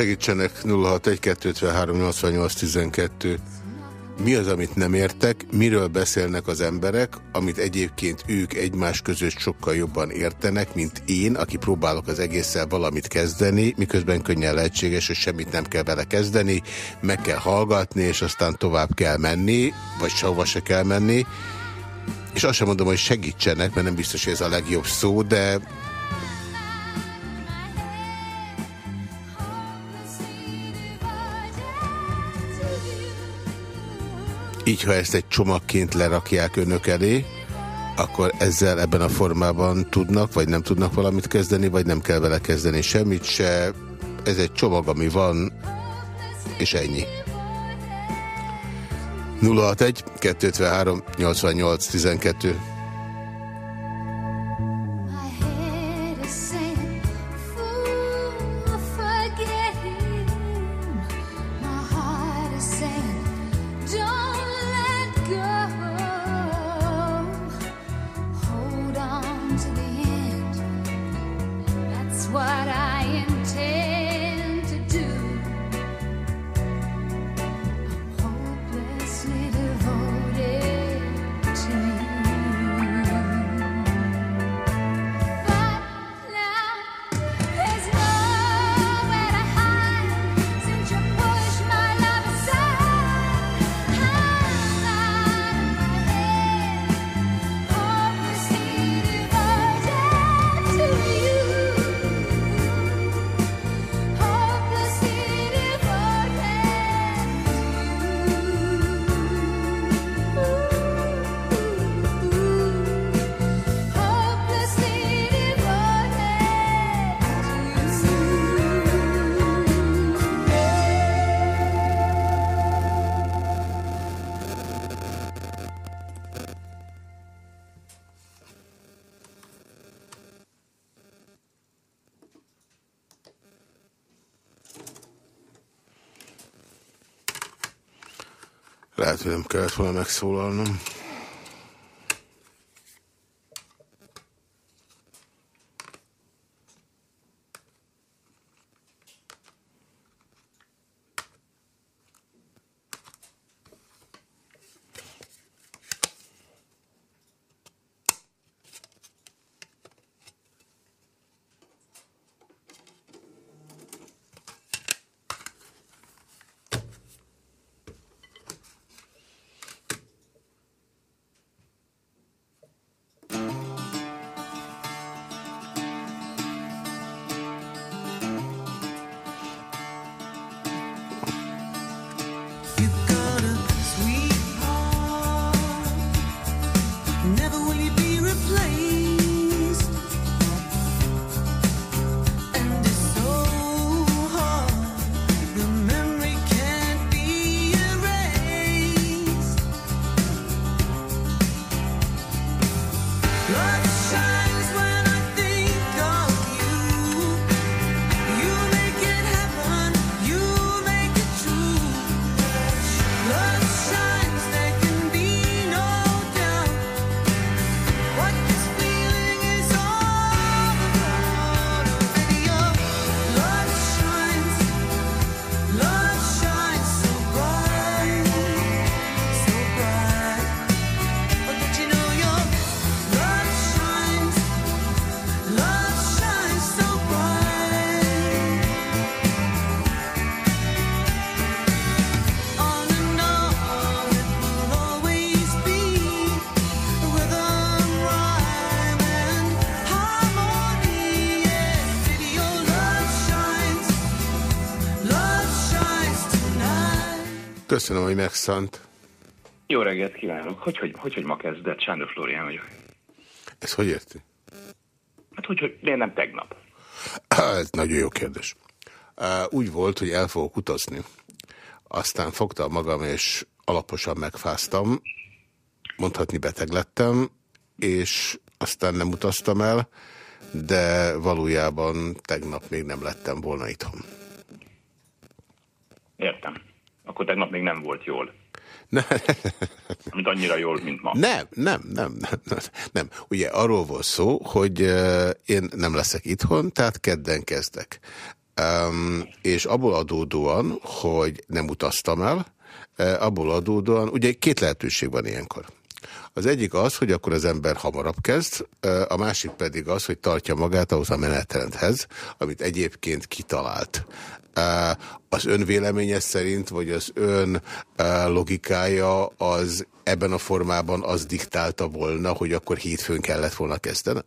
Segítsenek 061-253-88-12. Mi az, amit nem értek? Miről beszélnek az emberek, amit egyébként ők egymás között sokkal jobban értenek, mint én, aki próbálok az egésszel valamit kezdeni, miközben könnyen lehetséges, hogy semmit nem kell vele kezdeni, meg kell hallgatni, és aztán tovább kell menni, vagy sehova se kell menni. És azt sem mondom, hogy segítsenek, mert nem biztos, hogy ez a legjobb szó, de Így, ha ezt egy csomagként lerakják önök elé, akkor ezzel ebben a formában tudnak, vagy nem tudnak valamit kezdeni, vagy nem kell vele kezdeni semmit se. Ez egy csomag, ami van, és ennyi. 061 253 88 12 megszólalnom. Köszönöm, hogy megszant. Jó reggelt kívánok. Hogy, hogy, hogy, hogy ma kezdett? Sándor Flórián vagyok. Ez hogy érti? Hát hogy, hogy én nem tegnap. Ez nagyon jó kérdés. Úgy volt, hogy el fogok utazni. Aztán fogtam magam, és alaposan megfáztam. Mondhatni beteg lettem, és aztán nem utaztam el, de valójában tegnap még nem lettem volna itthon. Értem akkor tegnap még nem volt jól. Ne. Mint annyira jól, mint ma. Nem, nem, nem, nem, nem. Ugye arról volt szó, hogy uh, én nem leszek itthon, tehát kedden kezdek. Um, és abból adódóan, hogy nem utaztam el, uh, abból adódóan, ugye két lehetőség van ilyenkor. Az egyik az, hogy akkor az ember hamarabb kezd, a másik pedig az, hogy tartja magát ahhoz a menetrendhez, amit egyébként kitalált. Az ön véleménye szerint, vagy az ön logikája az ebben a formában az diktálta volna, hogy akkor hétfőn kellett volna kezdeni?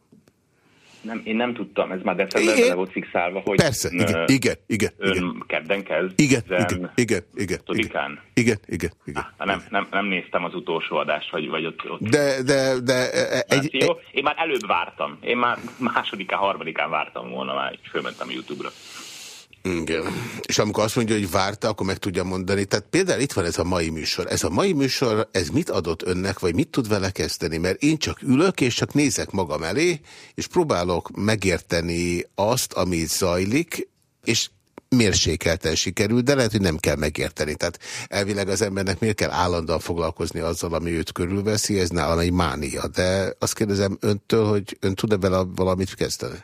Nem, én nem tudtam, ez már decemberben le volt fixálva, hogy Persze, ön, igen, igen, igen. Ön igen. kedden kezd. Igen, igen, igen, igen, igen. Igen, igen, igen. Ah, nem, nem, nem néztem az utolsó adást, vagy, vagy ott, ott. De, de, de... E, egy, jó? Én már előbb vártam. Én már másodikán, harmadikán vártam volna már, fölmentem YouTube-ra. Igen. És amikor azt mondja, hogy várta, akkor meg tudja mondani. Tehát például itt van ez a mai műsor. Ez a mai műsor, ez mit adott önnek, vagy mit tud vele kezdeni? Mert én csak ülök, és csak nézek magam elé, és próbálok megérteni azt, ami zajlik, és mérsékelten sikerül, de lehet, hogy nem kell megérteni. Tehát elvileg az embernek miért kell állandóan foglalkozni azzal, ami őt körülveszi, ez nálam egy mánia. De azt kérdezem öntől, hogy ön tud-e vele valamit kezdeni?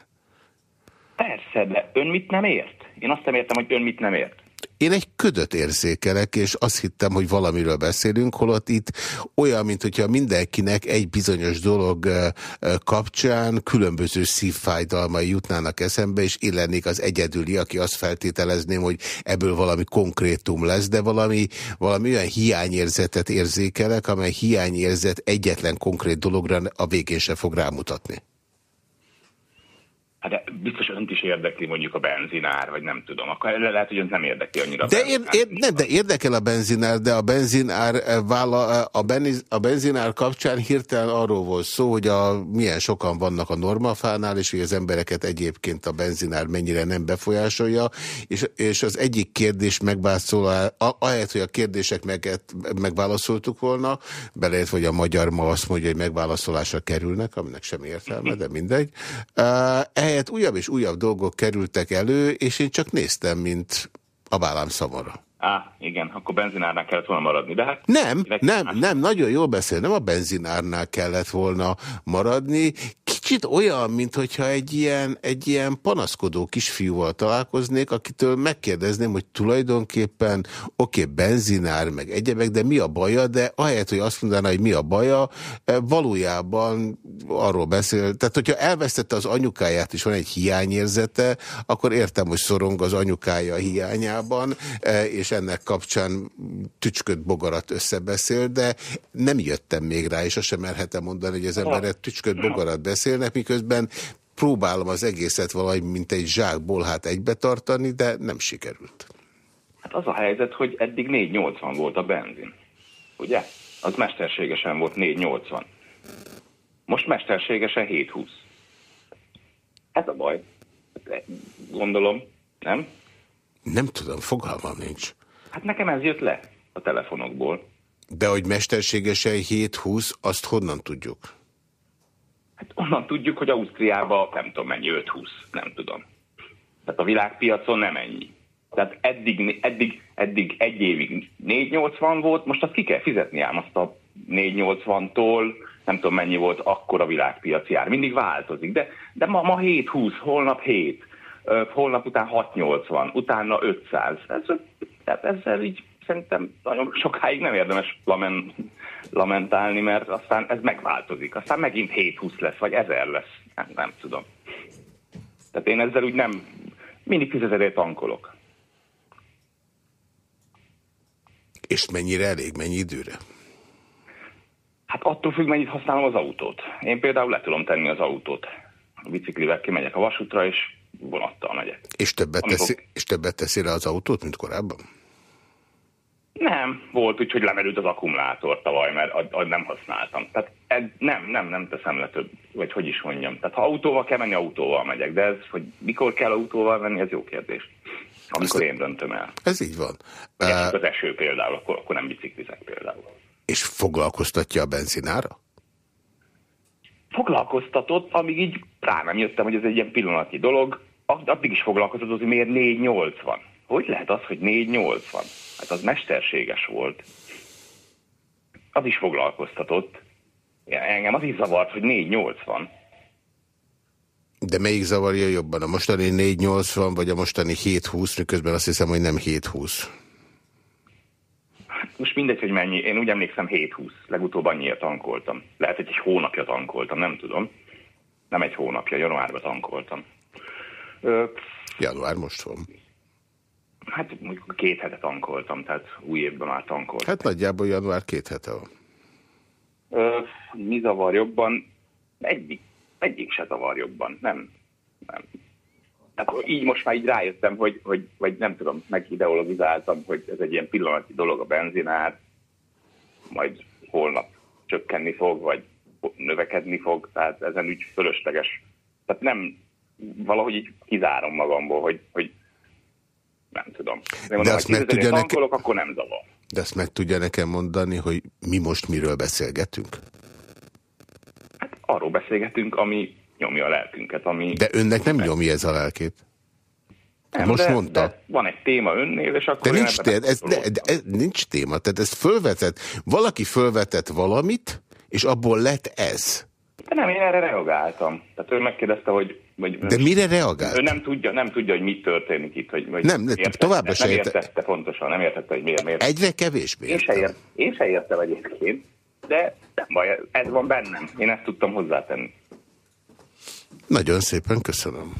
Persze, de ön mit nem ért? Én azt nem értem, hogy ön mit nem ért. Én egy ködöt érzékelek, és azt hittem, hogy valamiről beszélünk, holott itt olyan, mint hogyha mindenkinek egy bizonyos dolog kapcsán különböző szívfájdalmai jutnának eszembe, és én az egyedüli, aki azt feltételezném, hogy ebből valami konkrétum lesz, de valami, valami olyan hiányérzetet érzékelek, amely hiányérzet egyetlen konkrét dologra a végén se fog rámutatni. Hát de biztos önt is érdekli mondjuk a benzinár, vagy nem tudom. Akkor lehet, hogy önt nem érdekli annyira. De, ér, ér, nem, de érdekel a benzinár, de a benzinár, eh, vála, eh, a, beniz, a benzinár kapcsán hirtelen arról volt szó, hogy a, milyen sokan vannak a normafánál, és hogy az embereket egyébként a benzinár mennyire nem befolyásolja, és, és az egyik kérdés megválaszol, ahelyett, hogy a kérdések meg, megválaszoltuk volna, beleért, hogy a magyar ma azt mondja, hogy megválaszolásra kerülnek, aminek sem értelme, de mindegy. Uh, ehelyett újabb és újabb dolgok kerültek elő, és én csak néztem, mint a vállám szamara. Á, igen, akkor benzinárnál kellett volna maradni, de hát... Nem, nem, nem, nagyon jól beszél, nem a benzinárnál kellett volna maradni. Kicsit olyan, mint hogyha egy ilyen, egy ilyen panaszkodó kisfiúval találkoznék, akitől megkérdezném, hogy tulajdonképpen oké, okay, benzinár, meg egyebek, de mi a baja, de ahelyett, hogy azt mondaná, hogy mi a baja, eh, valójában arról beszél, tehát hogyha elvesztette az anyukáját, és van egy hiányérzete, akkor értem, hogy szorong az anyukája hiányában, eh, és ennek kapcsán tücsköt bogarat összebeszél, de nem jöttem még rá, és azt sem merhetem mondani, hogy az emberek tücsköt bogarat beszélnek, miközben próbálom az egészet valahogy, mint egy zsákból hát egybe tartani, de nem sikerült. Hát az a helyzet, hogy eddig 4,80 volt a benzin. Ugye? Az mesterségesen volt 4,80. Most mesterségesen 7,20. Ez a baj. Gondolom, nem? Nem tudom, fogalmam nincs. Hát nekem ez jött le a telefonokból. De hogy mesterségesen 7-20, azt honnan tudjuk? Hát onnan tudjuk, hogy Ausztriában nem tudom mennyi, 5-20, nem tudom. Tehát a világpiacon nem ennyi. Tehát eddig, eddig, eddig egy évig 480 volt, most azt ki kell fizetni ám azt a 480-tól, nem tudom mennyi volt akkor a világpiaci ár. Mindig változik, de, de ma, ma 720, holnap 7, holnap után 680, utána 500. Ez ezzel így szerintem nagyon sokáig nem érdemes lamen, lamentálni, mert aztán ez megváltozik. Aztán megint 7-20 lesz, vagy 1000 lesz. Nem, nem tudom. Tehát én ezzel úgy nem, mindig fizezedért tankolok. És mennyire elég, mennyi időre? Hát attól függ, mennyit használom az autót. Én például le tudom tenni az autót. A biciklivel kimegyek a vasútra, és vonattal megyek. És többet, Amikor... teszi, és többet teszi le az autót, mint korábban? Nem, volt úgy, hogy lemerült az akkumulátor tavaly, mert ad, ad nem használtam. Tehát ed, nem, nem, nem teszem le több, vagy hogy is mondjam. Tehát ha autóval kell menni, autóval megyek, de ez, hogy mikor kell autóval menni, ez jó kérdés. Amikor Ezt, én döntöm el. Ez így van. Vagy uh, az eső például, akkor, akkor nem biciklizek például. És foglalkoztatja a benzinára? Foglalkoztatott, amíg így rá nem jöttem, hogy ez egy ilyen pillanati dolog. Addig is foglalkoztatott, hogy miért 480. Hogy lehet az, hogy 480? Hát az mesterséges volt. Az is foglalkoztatott. Engem az is zavart, hogy 480. De melyik zavarja jobban? A mostani 480 vagy a mostani 720, miközben azt hiszem, hogy nem 720? Hát most mindegy, hogy mennyi. Én úgy emlékszem 720. Legutóbb annyira tankoltam. Lehet, hogy egy hónapja tankoltam, nem tudom. Nem egy hónapja, januárban tankoltam. Ö... Január most van. Hát mondjuk két hete tankoltam, tehát új évben már tankoltam. Hát nagyjából január két hete van. Ö, mi zavar jobban? Egyik, egyik se zavar jobban, nem. nem. Tehát így most már így rájöttem, hogy, hogy vagy nem tudom, megideologizáltam, hogy ez egy ilyen pillanati dolog a benzinár, majd holnap csökkenni fog, vagy növekedni fog, tehát ezen úgy fölösleges. Tehát nem, valahogy így kizárom magamból, hogy, hogy nem tudom. De, mondom, De azt meg tudja nekem... akkor nem zavar. De azt meg tudja nekem mondani, hogy mi most miről beszélgetünk? Hát arról beszélgetünk, ami nyomja a lelkünket. Ami... De önnek nem nyomja ez a lelkét? Nem, Most de, mondta. De van egy téma önnél, és akkor... De nincs, téma, ez, de, de, ez nincs téma, tehát ez fölvetett, valaki fölvetett valamit, és abból lett ez. De nem, én erre reagáltam. Tehát ő megkérdezte, hogy... hogy De mire reagált? Ő nem tudja, nem tudja, hogy mit történik itt. Hogy, hogy nem, értette, továbbra se értette. Nem értette pontosan, nem értette, hogy miért. miért. Egyre kevésbé én se, ért, én se értem egyébként, de nem baj, ez van bennem. Én ezt tudtam hozzátenni. Nagyon szépen köszönöm.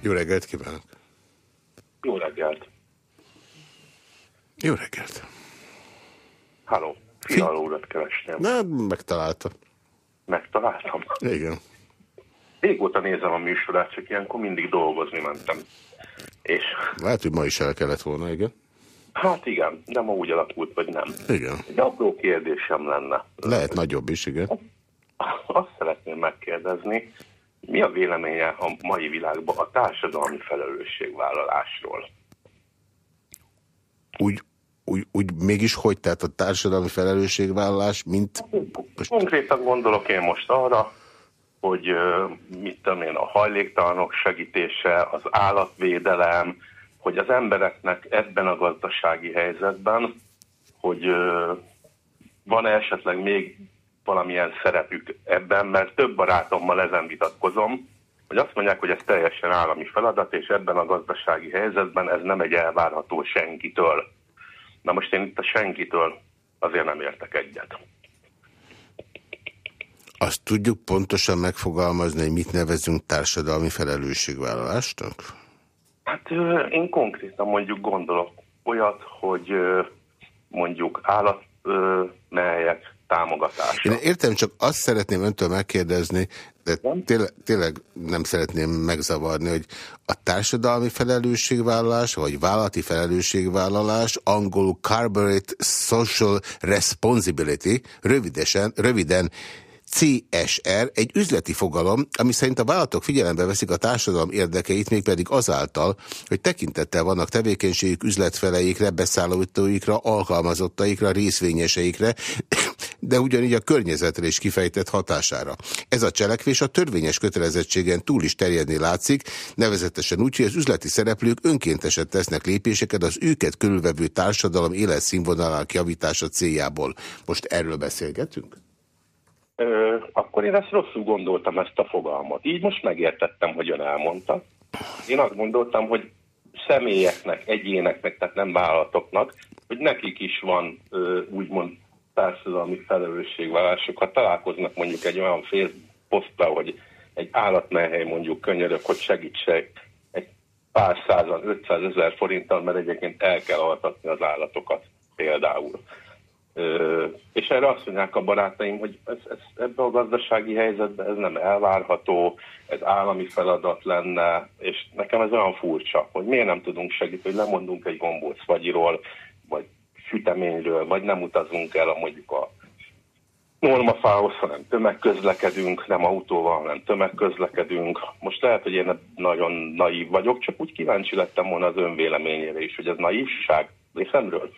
Jó reggelt kívánok! Jó reggelt! Jó reggelt! Halló, Fiala urat kerestem. Na, megtalálta. Megtaláltam? Igen. Régóta nézem a műsorát, csak ilyenkor mindig dolgozni mentem. És... Lehet, hogy ma is el kellett volna, igen. Hát igen, de ma úgy alakult, vagy nem. Igen. Egy apró kérdésem lenne. Lehet nagyobb is, igen. Azt szeretném megkérdezni, mi a véleménye a mai világban a társadalmi felelősségvállalásról? Úgy, úgy, úgy mégis hogy, tehát a társadalmi felelősségvállalás, mint... Most... Konkrétan gondolok én most arra, hogy mit tudom én, a hajléktalanok segítése, az állatvédelem, hogy az embereknek ebben a gazdasági helyzetben, hogy van -e esetleg még valamilyen szerepük ebben, mert több barátommal ezen vitatkozom, hogy azt mondják, hogy ez teljesen állami feladat, és ebben a gazdasági helyzetben ez nem egy elvárható senkitől. Na most én itt a senkitől azért nem értek egyet. Azt tudjuk pontosan megfogalmazni, hogy mit nevezünk társadalmi felelősségvállalásnak? Hát én konkrétan mondjuk gondolok olyat, hogy mondjuk állatmelyek támogatása. Én értem, csak azt szeretném öntől megkérdezni, de tényleg, tényleg nem szeretném megzavarni, hogy a társadalmi felelősségvállalás, vagy vállalati felelősségvállalás, angolul Corporate Social Responsibility, rövidesen, röviden CSR egy üzleti fogalom, ami szerint a vállalatok figyelembe veszik a társadalom érdekeit, mégpedig azáltal, hogy tekintettel vannak tevékenységük üzletfeleikre, beszállítóikra, alkalmazottaikra, részvényeseikre, de ugyanígy a környezetre is kifejtett hatására. Ez a cselekvés a törvényes kötelezettségen túl is terjedni látszik, nevezetesen úgy, hogy az üzleti szereplők önkéntesen tesznek lépéseket az őket körülvevő társadalom életszínvonalának javítása céljából. Most erről beszélgetünk? Ö, akkor én ezt rosszul gondoltam, ezt a fogalmat. Így most megértettem, hogy ön elmondta. Én azt gondoltam, hogy személyeknek, egyéneknek, tehát nem vállalatoknak, hogy nekik is van ö, úgymond társadalmi felelősségvállások. Ha találkoznak mondjuk egy olyan Facebook poszttal, hogy egy állatmenhely mondjuk könyörök, hogy segítsek egy pár százan, 500 ezer forinttal, mert egyébként el kell altatni az állatokat például. Ö, és erre azt mondják a barátaim, hogy ez, ez, ebben a gazdasági helyzetben ez nem elvárható, ez állami feladat lenne, és nekem ez olyan furcsa, hogy miért nem tudunk segíteni, hogy lemondunk egy gombóc vagyiról, vagy süteményről, vagy nem utazunk el a mondjuk a normafához, hanem tömegközlekedünk, nem autóval, hanem tömegközlekedünk. Most lehet, hogy én nagyon naív vagyok, csak úgy kíváncsi lettem volna az önvéleményére is, hogy ez naívság részemről.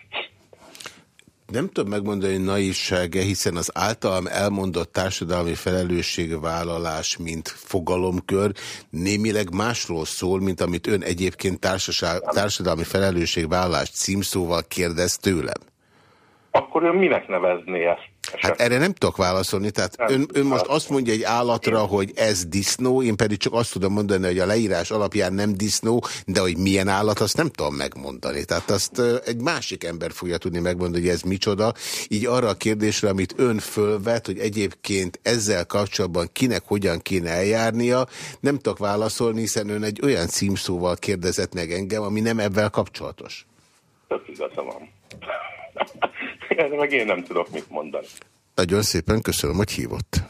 Nem tudom megmondani, hogy naivsága, hiszen az általam elmondott társadalmi felelősségvállalás, mint fogalomkör, némileg másról szól, mint amit ön egyébként társadalmi felelősségvállalás címszóval kérdez tőlem. Akkor ön minek nevezné ezt? Hát erre nem tudok válaszolni, tehát ön, ön most azt mondja egy állatra, hogy ez disznó, én pedig csak azt tudom mondani, hogy a leírás alapján nem disznó, de hogy milyen állat, azt nem tudom megmondani. Tehát azt egy másik ember fogja tudni megmondani, hogy ez micsoda. Így arra a kérdésre, amit ön fölvet, hogy egyébként ezzel kapcsolatban kinek hogyan kéne eljárnia, nem tudok válaszolni, hiszen ön egy olyan címszóval kérdezett meg engem, ami nem ebben kapcsolatos. Tök igaza van. Erre meg én nem tudok mit mondani. Nagyon szépen köszönöm, hogy hívott.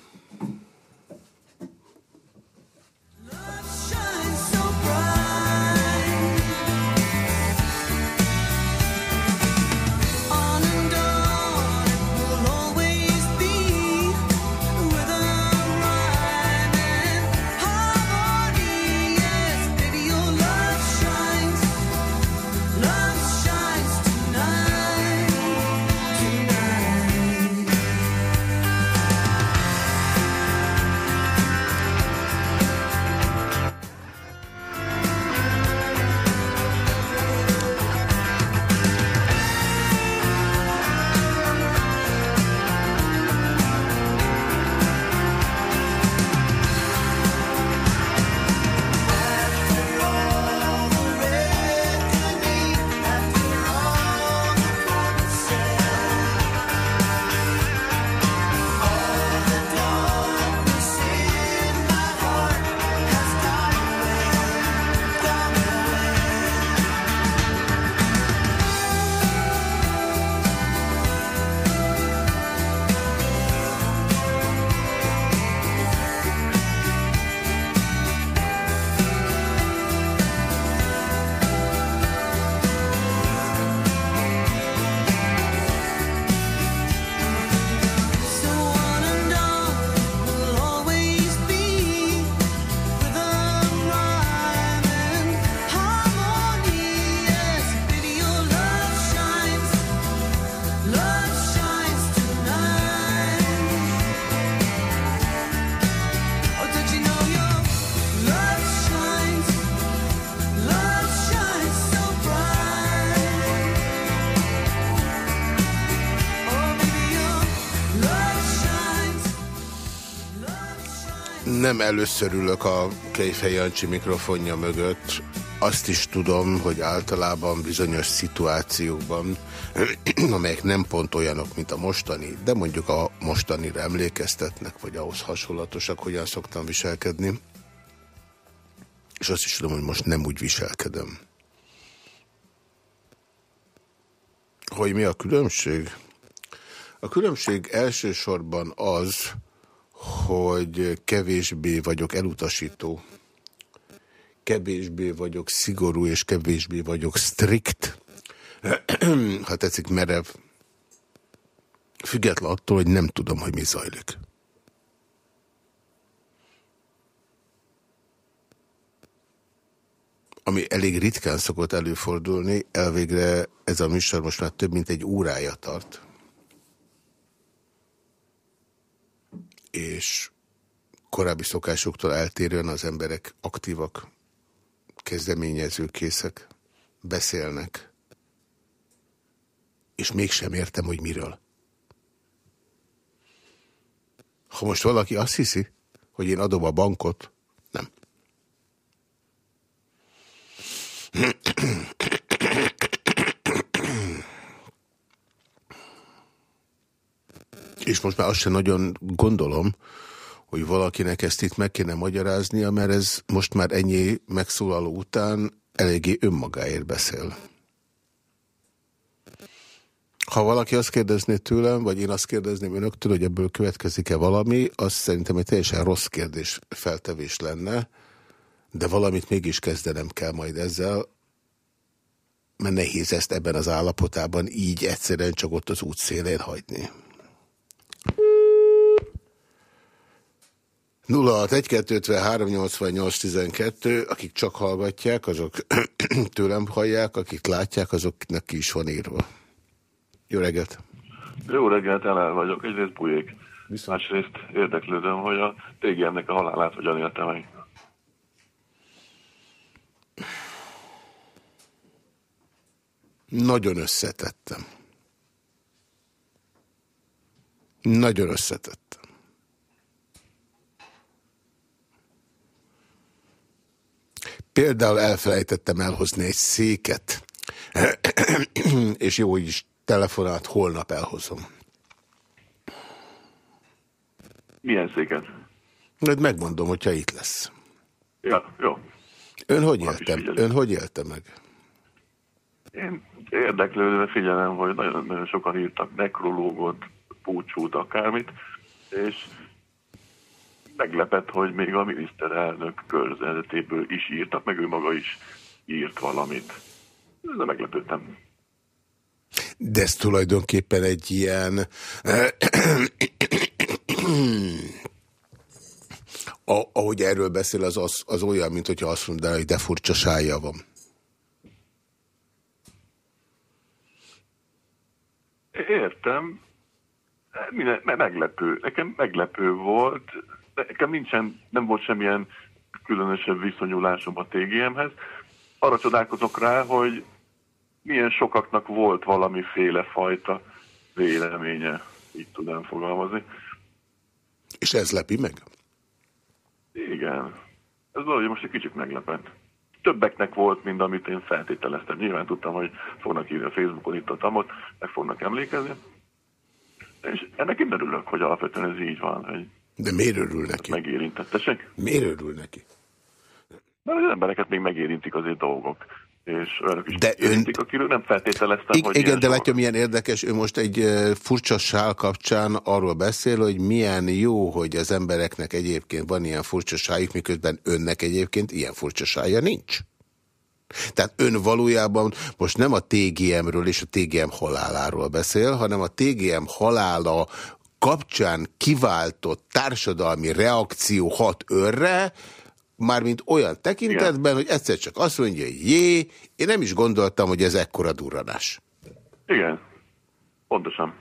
Nem először ülök a Kejfej Jancsi mikrofonja mögött. Azt is tudom, hogy általában bizonyos szituációkban, amelyek nem pont olyanok, mint a mostani, de mondjuk a mostanira emlékeztetnek, vagy ahhoz hasonlatosak, hogyan szoktam viselkedni. És azt is tudom, hogy most nem úgy viselkedem. Hogy mi a különbség? A különbség elsősorban az, hogy kevésbé vagyok elutasító, kevésbé vagyok szigorú, és kevésbé vagyok strikt, ha tetszik merev, független attól, hogy nem tudom, hogy mi zajlik. Ami elég ritkán szokott előfordulni, elvégre ez a műsor most már több mint egy órája tart. És korábbi szokásoktól eltérően az emberek aktívak, kezdeményezőkészek, beszélnek, és mégsem értem, hogy miről. Ha most valaki azt hiszi, hogy én adom a bankot, nem. És most már azt sem nagyon gondolom, hogy valakinek ezt itt meg kéne magyaráznia, mert ez most már ennyi megszólaló után eléggé önmagáért beszél. Ha valaki azt kérdezné tőlem, vagy én azt kérdezném önöktől, hogy ebből következik-e valami, az szerintem egy teljesen rossz kérdés feltevés lenne, de valamit mégis kezdenem kell majd ezzel, mert nehéz ezt ebben az állapotában így egyszerűen csak ott az út szélén hagyni. 061-253-88-12, akik csak hallgatják, azok tőlem hallják, akik látják, azoknak ki is van írva. Jó reggelt! Jó reggelt, Elel vagyok. Egyrészt bujék. Másrészt érdeklődöm, hogy a TGM-nek a halálát hogyan élte meg. Nagyon összetettem. Nagyon összetettem. Például elfelejtettem elhozni egy széket, és jó, hogy is telefonált, holnap elhozom. Milyen széket? Majd megmondom, hogyha itt lesz. Ja, jó. Ön hogy élte, ön hogy élte meg? Én érdeklődve figyelem, hogy nagyon, nagyon sokan írtak nekrológot, búcsút, akármit, és meglepett, hogy még a miniszterelnök körzetéből is írtak, meg ő maga is írt valamit. De meglepődtem. De ez tulajdonképpen egy ilyen... A, ahogy erről beszél, az, az, az olyan, mint hogyha azt mondaná, hogy de furcsa sája van. Értem. Minden, meglepő. Nekem meglepő volt, nekem nincsen, nem volt semmilyen különösebb viszonyulásom a TGM-hez. Arra csodálkozok rá, hogy milyen sokaknak volt valamiféle fajta véleménye, így tudom fogalmazni. És ez lepi meg? Igen. Ez valahogy most egy kicsit meglepett. Többeknek volt, mint amit én feltételeztem. Nyilván tudtam, hogy fognak írni a Facebookon itt a tamot, meg fognak emlékezni. És ennek én örülök, hogy alapvetően ez így van, hogy de miért örül neki? Megérintettesek? Miért örül neki? Mert az embereket még megérintik azért dolgok. És olyanok is de érintik, ön... akiről nem feltételeztem, I hogy Igen, de látja, milyen érdekes. Ő most egy furcsa sál kapcsán arról beszél, hogy milyen jó, hogy az embereknek egyébként van ilyen furcsaságjuk, miközben önnek egyébként ilyen furcsasága nincs. Tehát ön valójában most nem a TGM-ről és a TGM haláláról beszél, hanem a TGM halála kapcsán kiváltott társadalmi reakció hat örre, mármint olyan tekintetben, Igen. hogy egyszer csak azt mondja, hogy jé, én nem is gondoltam, hogy ez ekkora durranás. Igen, pontosan.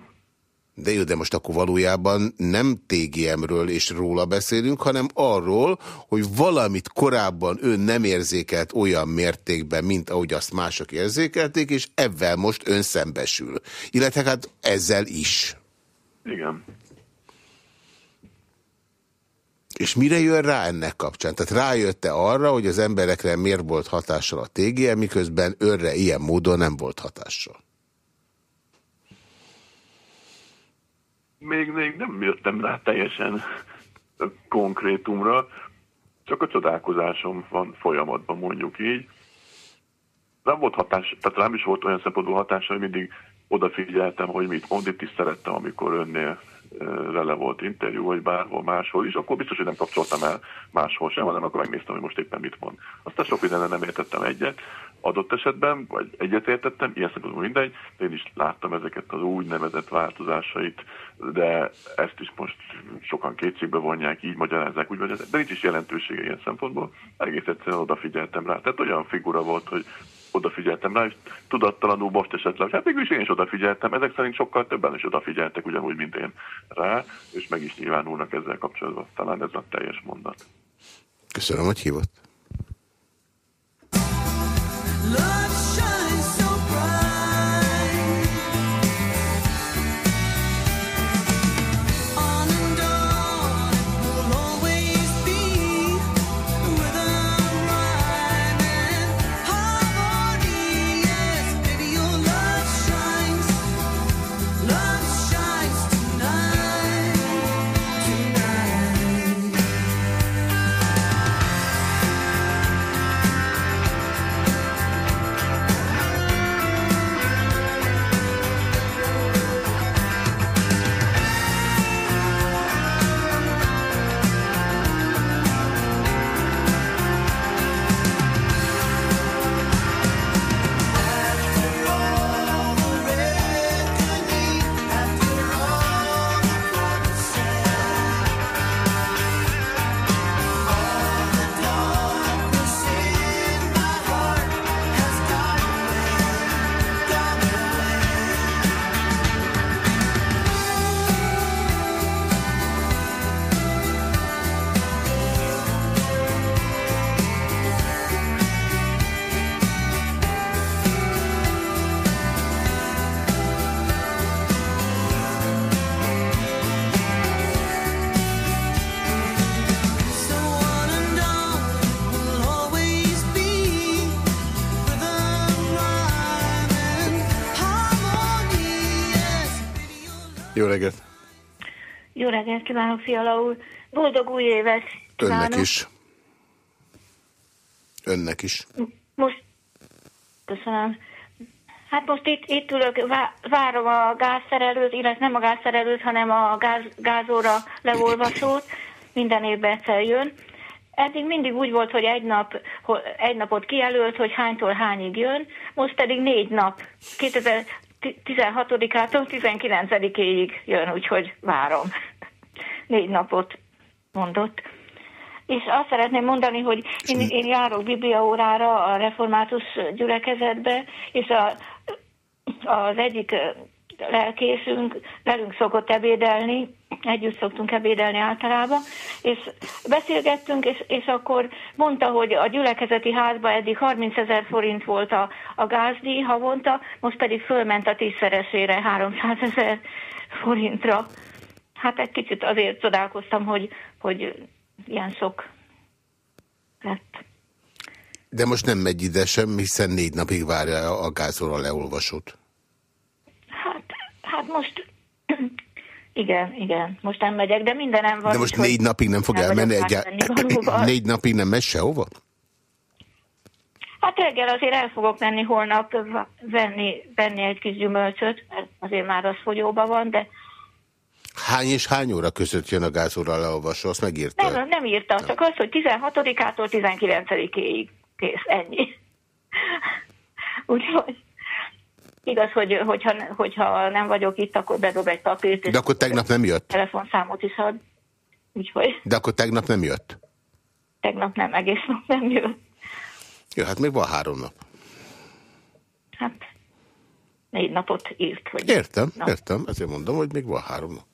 De jó, de most akkor valójában nem TGM-ről és róla beszélünk, hanem arról, hogy valamit korábban ön nem érzékelt olyan mértékben, mint ahogy azt mások érzékelték, és ebben most ön szembesül. Illetve hát ezzel is. Igen. És mire jön rá ennek kapcsán? Tehát rájötte arra, hogy az emberekre miért volt hatással a TGM, miközben őrre ilyen módon nem volt hatással? Még, még nem jöttem rá teljesen konkrétumra, csak a csodálkozásom van folyamatban, mondjuk így. Nem volt hatás, tehát rám is volt olyan szempontból hatása, hogy mindig odafigyeltem, hogy mit mond, itt is szerettem, amikor önnél vele volt interjú, vagy bárhol máshol is, akkor biztos, hogy nem kapcsoltam el máshol sem, hanem akkor megnéztem, hogy most éppen mit mond. Aztán sok mindenre nem értettem egyet, adott esetben, vagy egyet értettem, ilyen szempontból mindegy, én is láttam ezeket az úgynevezett változásait, de ezt is most sokan kétségbe vonják, így magyarázzák, úgy magyarázzák, de nincs is jelentősége ilyen szempontból, egész egyszerűen odafigyeltem rá. Tehát olyan figura volt, hogy odafigyeltem rá, és tudattalanul most esetleg, hát mégis én is odafigyeltem, ezek szerint sokkal többen is odafigyeltek, ugyanúgy, mint én rá, és meg is nyilvánulnak ezzel kapcsolatban. Talán ez a teljes mondat. Köszönöm, hogy hívott. Kívánok, Fiala úr! Boldog új évet kívánok! Önnek is. Önnek is. Most, köszönöm. Hát most itt, itt ülök, várom a gázszerelőt, illetve nem a gázszerelőt, hanem a gáz, gázóra leolvasót. Minden évben egyszer jön. Eddig mindig úgy volt, hogy egy, nap, egy napot kijelölt, hogy hánytól hányig jön, most pedig négy nap. 2000, 16-ától 19-éig jön, úgyhogy várom. Négy napot mondott. És azt szeretném mondani, hogy én, én járok bibliaórára a református gyülekezetbe, és a, az egyik lelkészünk velünk szokott ebédelni, együtt szoktunk ebédelni általában, és beszélgettünk, és, és akkor mondta, hogy a gyülekezeti házban eddig 30 ezer forint volt a, a gázdíj havonta, most pedig fölment a tízszeresére 300 ezer forintra. Hát egy kicsit azért csodálkoztam, hogy, hogy ilyen sok lett. De most nem megy ide sem, hiszen négy napig várja a gázról a leolvasót. Hát, hát most igen, igen, most nem megyek, de mindenem van. De most négy napig nem fog nem elmenni egyáltalán? Négy napig nem megy sehova? Hát reggel azért el fogok menni holnap venni, venni egy kis gyümölcsöt, mert azért már az fogyóban van, de... Hány és hány óra között jön a gázóra leolvasó? Azt megírta? Nem, nem írta, nem. csak az, hogy 16-ától 19-éig kész, ennyi. Úgyhogy... Igaz, hogy, hogyha, hogyha nem vagyok itt, akkor bedob egy papírt. De akkor tegnap nem jött? Telefonszámot is ad. Úgyhogy... De akkor tegnap nem jött? Tegnap nem, egész nap nem jött. Jó, hát még van három nap. Hát négy napot írt. Hogy értem, nap. értem. Ezért mondom, hogy még van három nap.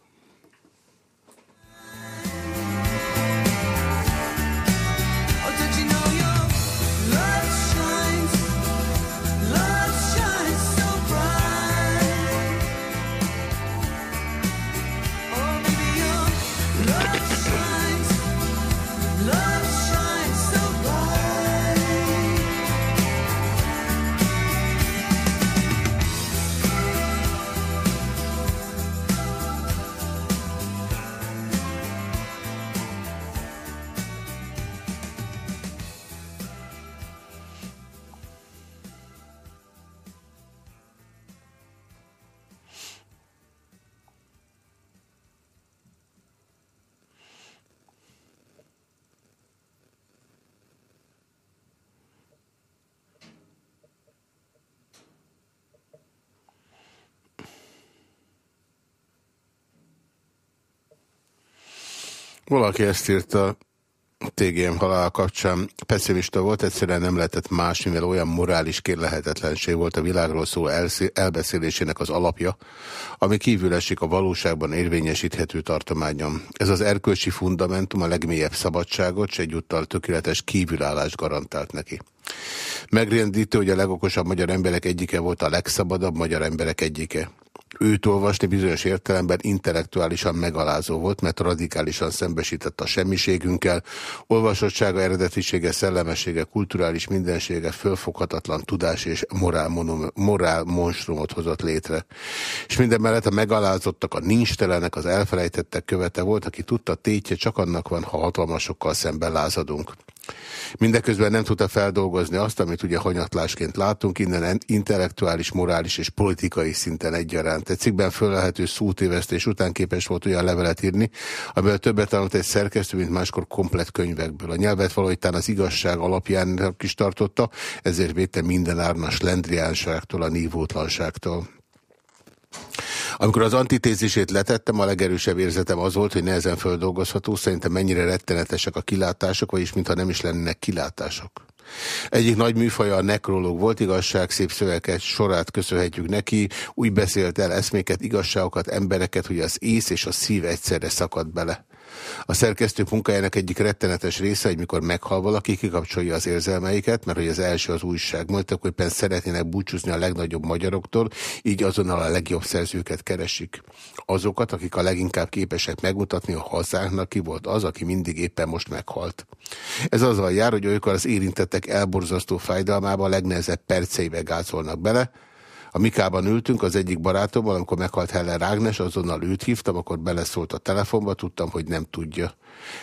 Valaki ezt írta, TGM halál kapcsán pessimista volt, egyszerűen nem lehetett más, mivel olyan morális kérlehetetlenség volt a világról szó elbeszélésének az alapja, ami kívül esik a valóságban érvényesíthető tartományon. Ez az erkölcsi fundamentum a legmélyebb szabadságot, és egyúttal tökéletes kívülállást garantált neki. Megrendítő, hogy a legokosabb magyar emberek egyike volt a legszabadabb magyar emberek egyike. Őt olvasni bizonyos értelemben intellektuálisan megalázó volt, mert radikálisan szembesített a semmiségünkkel, olvasottsága, eredetisége, szellemessége, kulturális mindensége, fölfoghatatlan tudás és morál, morál monstrumot hozott létre. És minden mellett a megalázottak, a nincstelenek, az elfelejtettek követe volt, aki tudta tétje csak annak van, ha hatalmasokkal szemben lázadunk. Mindeközben nem tudta feldolgozni azt, amit ugye hanyatlásként látunk, innen intellektuális, morális és politikai szinten egyaránt. Egy cikkben föl lehető szótévesztés után képes volt olyan levelet írni, amiből többet tanult egy szerkesztő, mint máskor komplet könyvekből. A nyelvet valójában az igazság alapján is tartotta, ezért védte minden ármas lendriánságtól, a nívótlanságtól. Amikor az antitézisét letettem, a legerősebb érzetem az volt, hogy nehezen földolgozható, szerintem mennyire rettenetesek a kilátások, vagyis mintha nem is lennének kilátások. Egyik nagy műfaja a nekrológ volt, igazság, szép szöveket, sorát köszönhetjük neki, úgy beszélt el eszméket, igazságokat, embereket, hogy az ész és a szív egyszerre szakadt bele. A szerkesztő munkájának egyik rettenetes része, hogy mikor meghal valaki, kikapcsolja az érzelmeiket, mert hogy az első az újság. Mondtak, hogy éppen szeretnének búcsúzni a legnagyobb magyaroktól, így azonnal a legjobb szerzőket keresik. Azokat, akik a leginkább képesek megmutatni a hazánknak, ki volt az, aki mindig éppen most meghalt. Ez azzal jár, hogy olykor az érintettek elborzasztó fájdalmába a legnehezebb perceibe gázolnak bele, a Mikában ültünk az egyik barátommal, amikor meghalt Heller Ágnes, azonnal őt hívtam, akkor beleszólt a telefonba, tudtam, hogy nem tudja.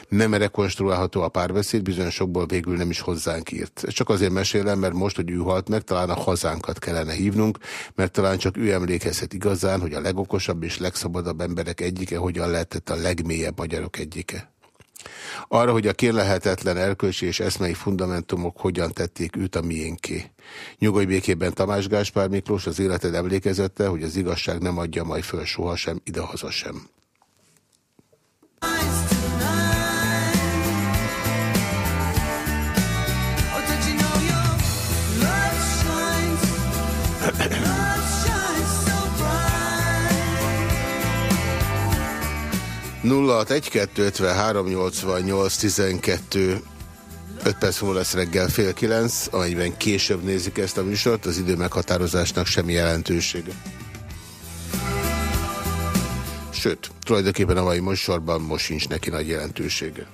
Nem rekonstruálható a párbeszéd, bizonyosokból végül nem is hozzánk írt. Csak azért mesélem, mert most, hogy ő halt meg, talán a hazánkat kellene hívnunk, mert talán csak ő emlékezhet igazán, hogy a legokosabb és legszabadabb emberek egyike hogyan lehetett a legmélyebb magyarok egyike. Arra, hogy a kérlehetetlen erkölcsi és eszmei fundamentumok hogyan tették őt a miénké. Nyugodj békében Tamás Gáspár Miklós az életed emlékezette, hogy az igazság nem adja majd föl sohasem, idehaza sem. Ahem. 061-253-88-12 5 perc múlva lesz reggel fél kilenc, amelyben később nézik ezt a műsort, az idő meghatározásnak semmi jelentősége. Sőt, tulajdonképpen a mai műsorban most sincs neki nagy jelentősége.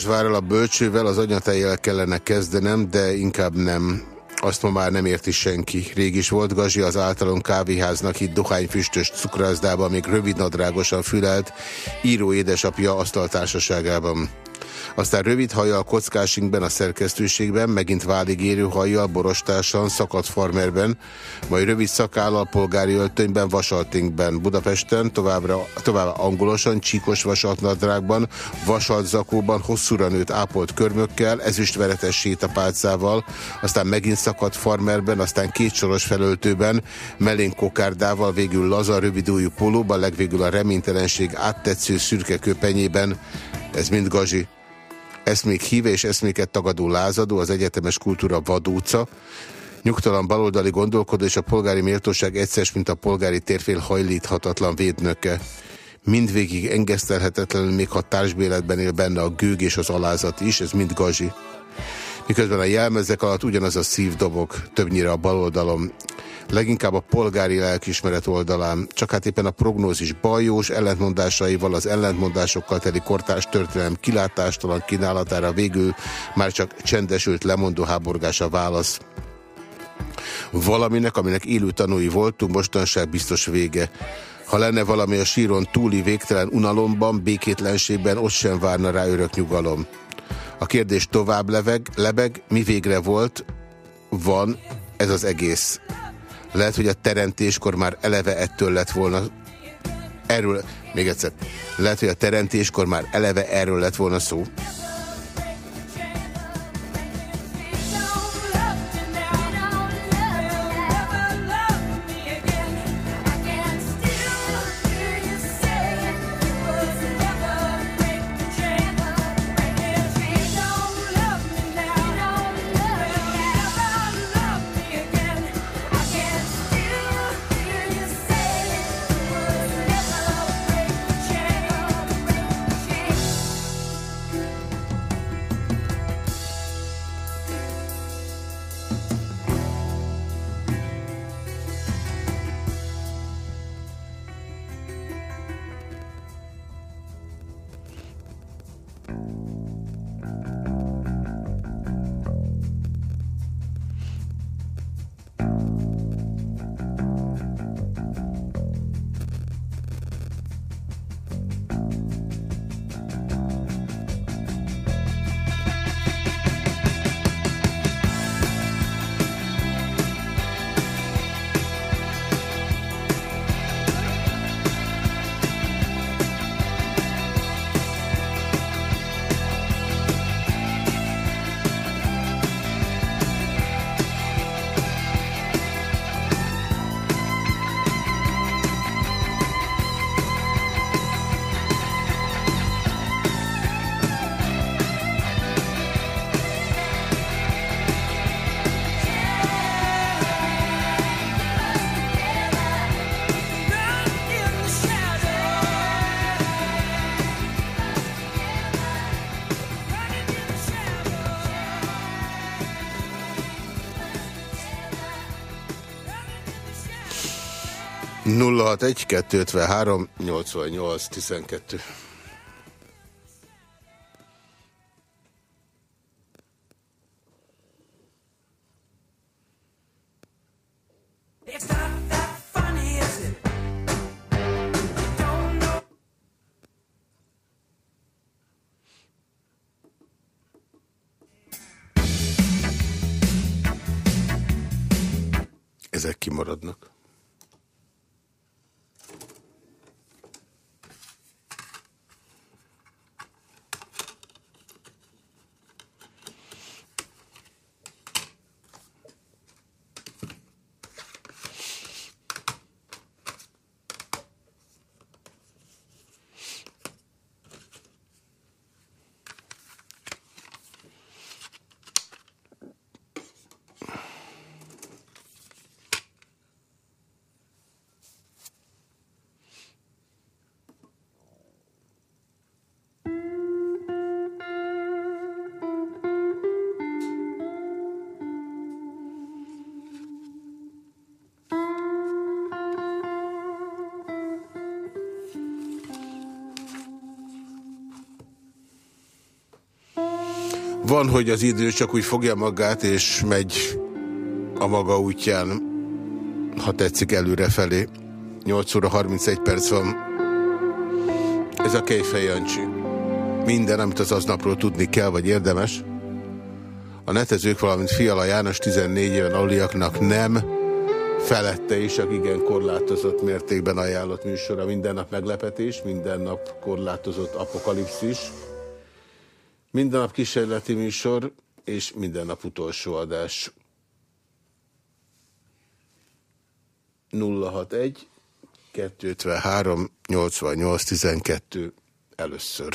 Kolozsvárral a bölcsővel, az anyatejjel kellene kezdenem, de inkább nem. Azt ma már nem érti senki. Rég is volt Gazsi az általon kávéháznak hitt dohányfüstös cukrászdában, még rövidnadrágosan fülelt, író édesapja asztaltársaságában. Aztán rövid hajjal kockásinkben a szerkesztőségben, megint váligérő hajjal, borostásan, szakadt farmerben, majd rövid szakállal, polgári öltönyben, vasaltinkben, Budapesten, továbbra, továbbra angolosan, csíkos vasaltnadrágban, vasalt zakóban, hosszúra nőtt ápolt körmökkel, ezüstveretes sétapálcával, aztán megint szakadt farmerben, aztán kétsoros felöltőben, melén kokárdával, végül laza, rövidújú polóban, legvégül a reménytelenség áttetsző szürke köpenyében, ez mind gazsi. Ezt még híve és eszméket tagadó lázadó, az egyetemes kultúra vadúca, nyugtalan baloldali gondolkodó és a polgári méltóság egyszer, mint a polgári térfél hajlíthatatlan védnöke. Mindvégig engesztelhetetlenül, még ha társbéletben él benne a gőg és az alázat is, ez mind gazsi. miközben a jelmezek alatt ugyanaz a szív dobok, többnyire a bal oldalon, leginkább a polgári lelkismeret oldalán, csak hát éppen a prognózis bajós ellentmondásaival, az ellentmondásokkal teli kortárs történelem kilátástalan kínálatára végül már csak csendesült lemondó háborgás a válasz. Valaminek, aminek élő tanúi voltunk, mostanság biztos vége. Ha lenne valami a síron túli végtelen unalomban, békétlenségben, ott sem várna rá örök nyugalom. A kérdés tovább leveg, lebeg, mi végre volt, van ez az egész. Lehet, hogy a teremtéskor már eleve ettől lett volna erről, még egyszer, lehet, hogy a teremtéskor már eleve erről lett volna szó. 061 253 88 12. Van, hogy az idő csak úgy fogja magát, és megy a maga útján, ha tetszik, előrefelé. 8 óra 31 perc van. Ez a Kejfej Jancsi. Minden, amit az aznapról tudni kell, vagy érdemes. A netezők, valamint Fiala János 14 éven aluliaknak nem, felette is, csak igen korlátozott mértékben ajánlott műsora. Minden nap meglepetés, minden nap korlátozott apokalipszis. Minden nap kísérleti műsor, és minden nap utolsó adás. 061 253 88 12 először.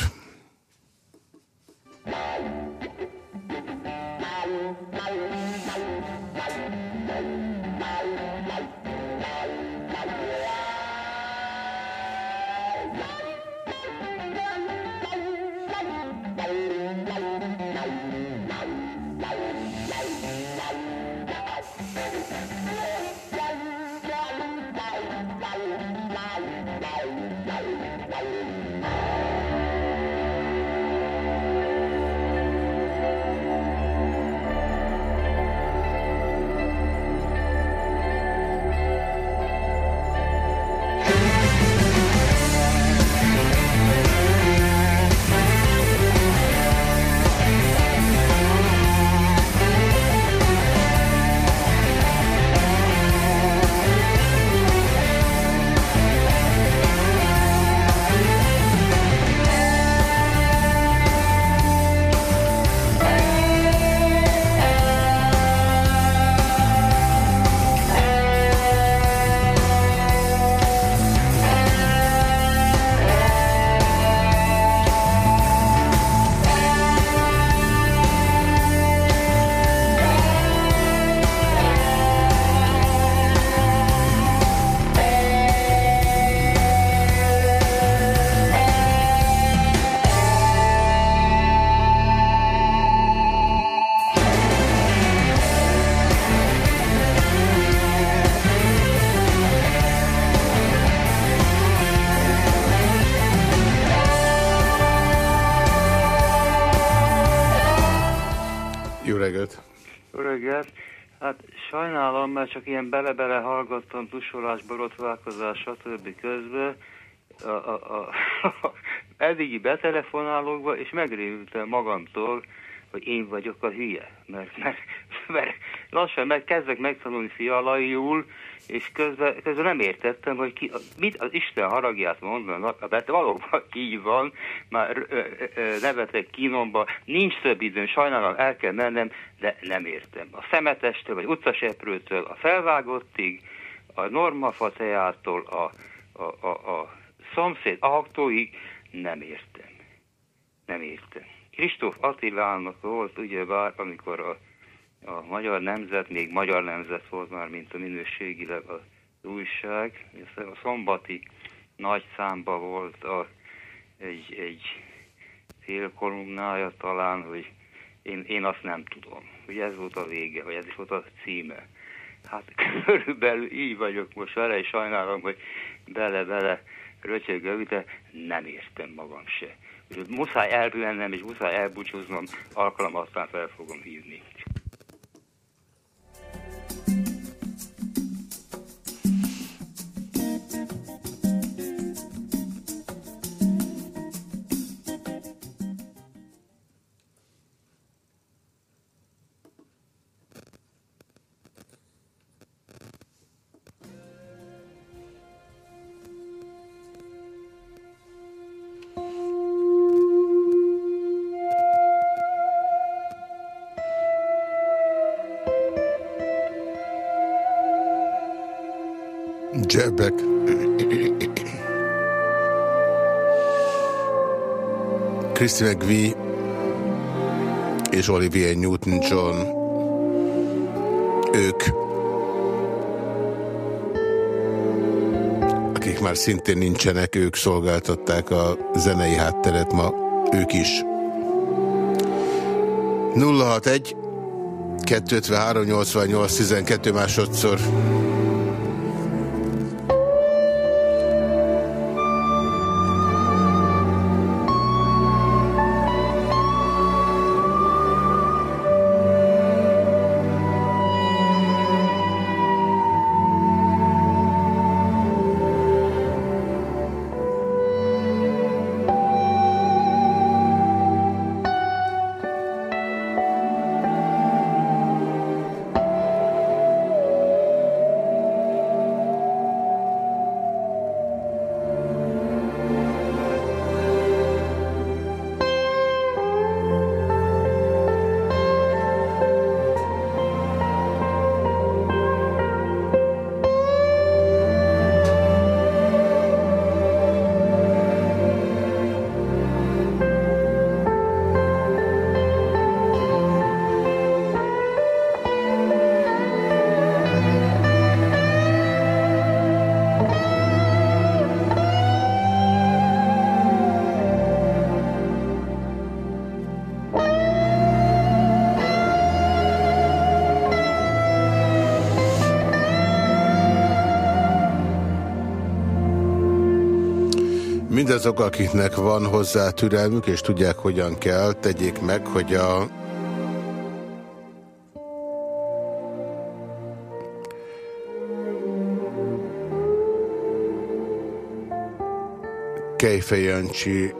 Tusolás, borotválkozás, stb. közben a, a, a, a eddigi betelefonálókba, és megrémültem magamtól, hogy én vagyok a hülye. Mert, mert, mert lassan meg, kezdek megtanulni fialaiul, és közben, közben nem értettem, hogy ki, mit az Isten haragját mondanak, mert valóban így van, már nevetek kínomba, nincs több időm, sajnálom, el kell mennem, de nem értem. A szemetestől, vagy utcaseprőtől, a felvágottig, a normafa teától, a, a, a, a szomszéd aktóig nem értem. Nem értem. Kristóf Attilának volt ugyebár, amikor a, a magyar nemzet, még magyar nemzet volt már, mint a minőségileg az újság, a szombati nagy számba volt a, egy, egy fél kolumnája talán, hogy én, én azt nem tudom, hogy ez volt a vége, vagy ez is volt a címe. Hát körülbelül így vagyok most vele, és sajnálom, hogy bele-bele röcsögök, de nem értem magam se. Muszáj elbűvennem, és muszáj elbúcsúznom, alkalom aztán fel fogom hívni. Christine McVie és Olivier Newton-John ők akik már szintén nincsenek, ők szolgáltatták a zenei hátteret ma, ők is. 061 253 88 12 másodszor. Mindazok, akiknek van hozzá türelmük, és tudják, hogyan kell, tegyék meg, hogy a Kejfej Jancsi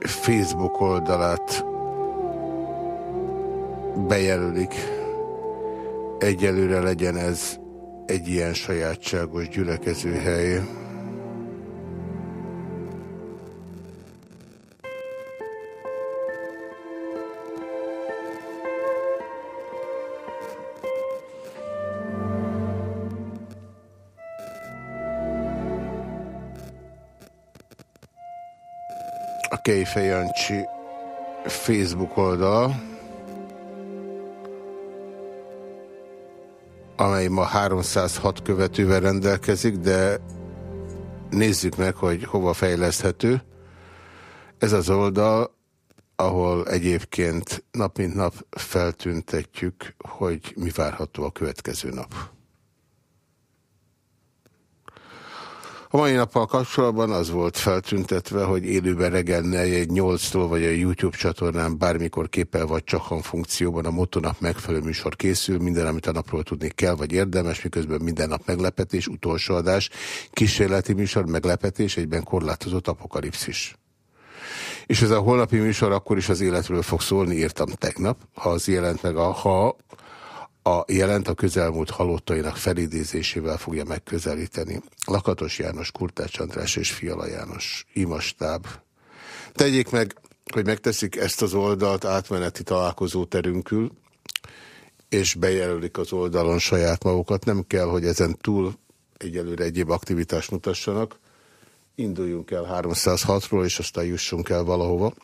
Facebook oldalát bejelölik. Egyelőre legyen ez egy ilyen sajátságos gyülekezőhely. Jancsi Facebook oldal, amely ma 306 követővel rendelkezik, de nézzük meg, hogy hova fejleszthető. Ez az oldal, ahol egyébként nap mint nap feltüntetjük, hogy mi várható a következő nap. A mai nappal kapcsolatban az volt feltüntetve, hogy élőben reggel egy 8-tól vagy a YouTube csatornán bármikor képel vagy csak funkcióban a motonap megfelelő műsor készül, minden, amit a napról tudni kell, vagy érdemes, miközben minden nap meglepetés, utolsó adás, kísérleti műsor, meglepetés, egyben korlátozott apokalipszis. És ez a holnapi műsor akkor is az életről fog szólni, írtam tegnap, ha az jelent meg a, ha a jelent a közelmúlt halottainak felidézésével fogja megközelíteni. Lakatos János, Kurtács András és Fiala János, imastáb. Tegyék meg, hogy megteszik ezt az oldalt átmeneti találkozóterünkül, és bejelölik az oldalon saját magukat. Nem kell, hogy ezen túl egyelőre egyéb aktivitást mutassanak. Induljunk el 306-ról, és aztán jussunk el valahova.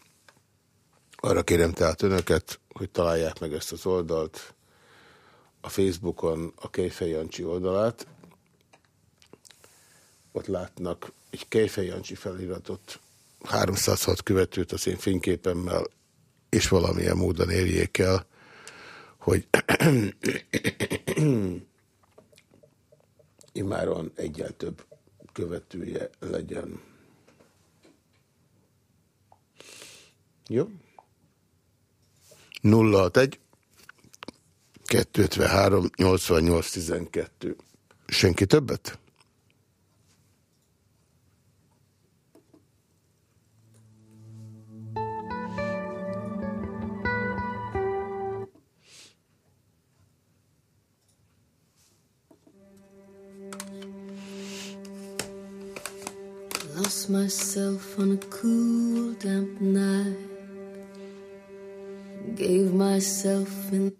Arra kérem tehát önöket, hogy találják meg ezt az oldalt, a Facebookon a Kejfej Jancsi oldalát. Ott látnak egy Kejfej Jancsi feliratot, 306 követőt az én fényképemmel, és valamilyen módon érjék el, hogy imáron egyen több követője legyen. Jó? 061 253 88 12. Senki többet? Lost myself on a cool damp night Gave myself in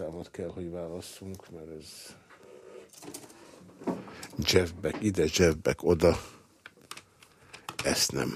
számot kell, hogy válasszunk, mert ez Jeff Beck ide, Jeff Beck oda. Ezt nem.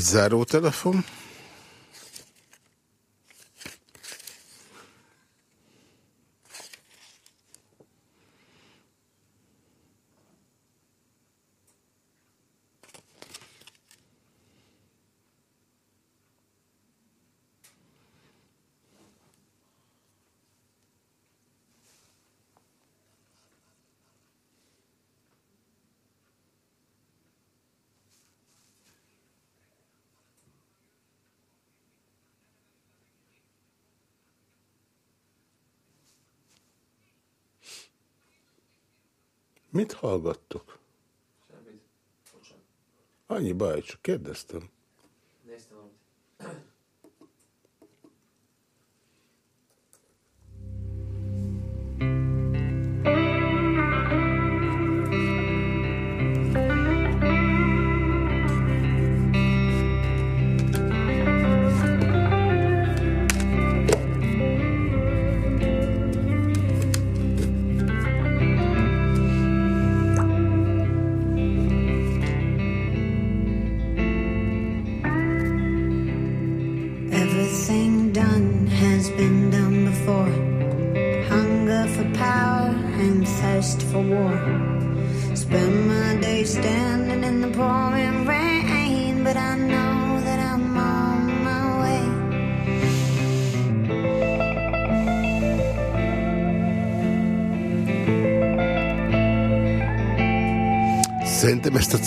egy zárótelefon. Mit hallgattok? Semmit. Annyi baj, csak kérdeztem.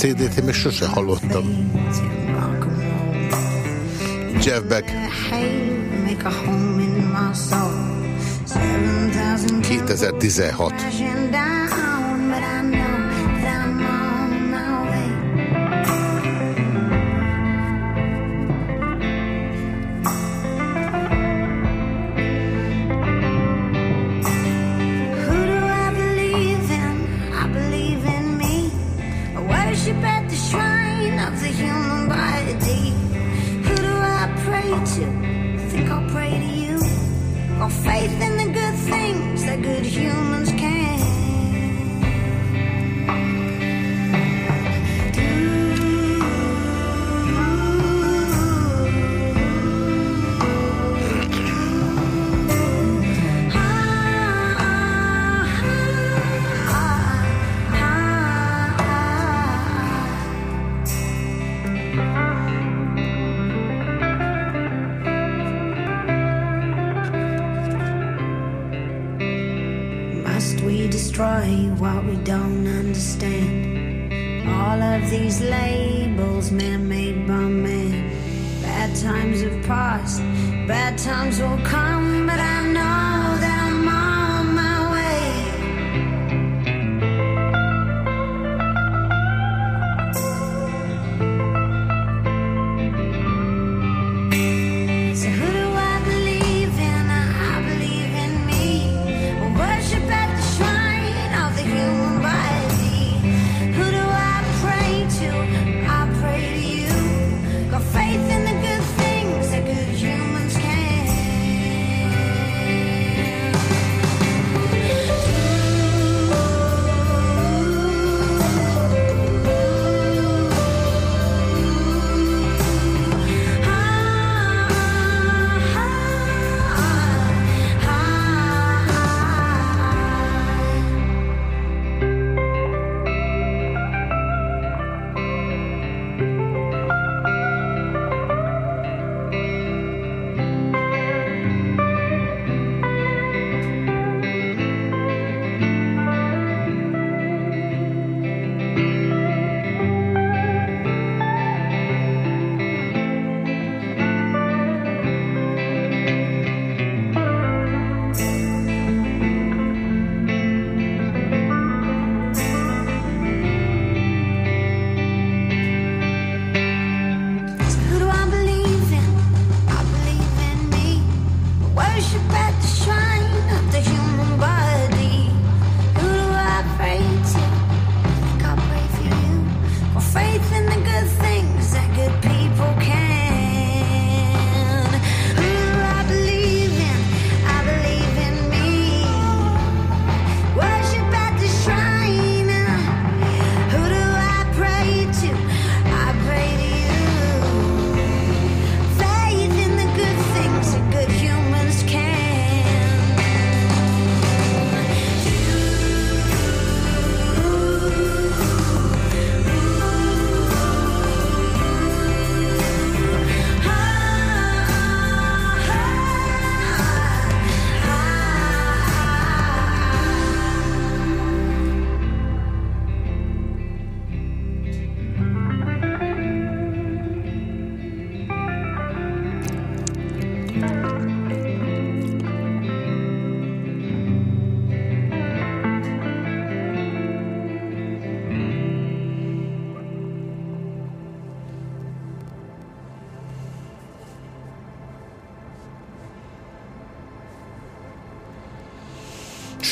CD-t én még sose hallottam. Jeff Beck. 2016.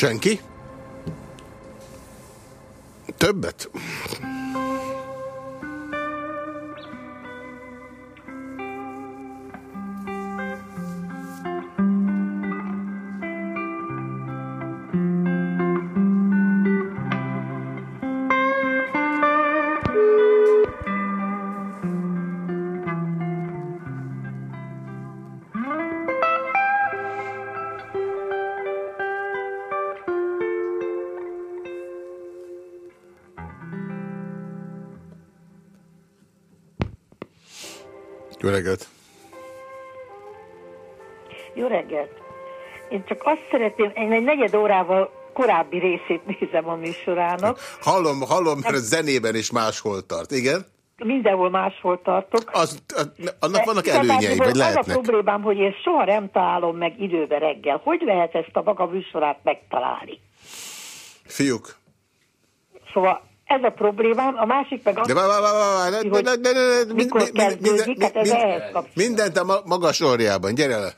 Senki? Többet? Én csak azt szeretném, én egy negyed órával korábbi részét nézem a műsorának. Hallom, hallom, mert a zenében is máshol tart. Igen? Mindenhol máshol tartok. Az, annak vannak De előnyei, igazából vagy Az a lehetnek. problémám, hogy én soha nem találom meg időbe reggel. Hogy lehet ezt a maga műsorát megtalálni? Fiúk, Szóval ez a problémám, a másik meg az, de mikor mi- mi- minden- kezdődik, hát ez ehhez kapcsolódik. mindent a ma- magas orjában, gyere le!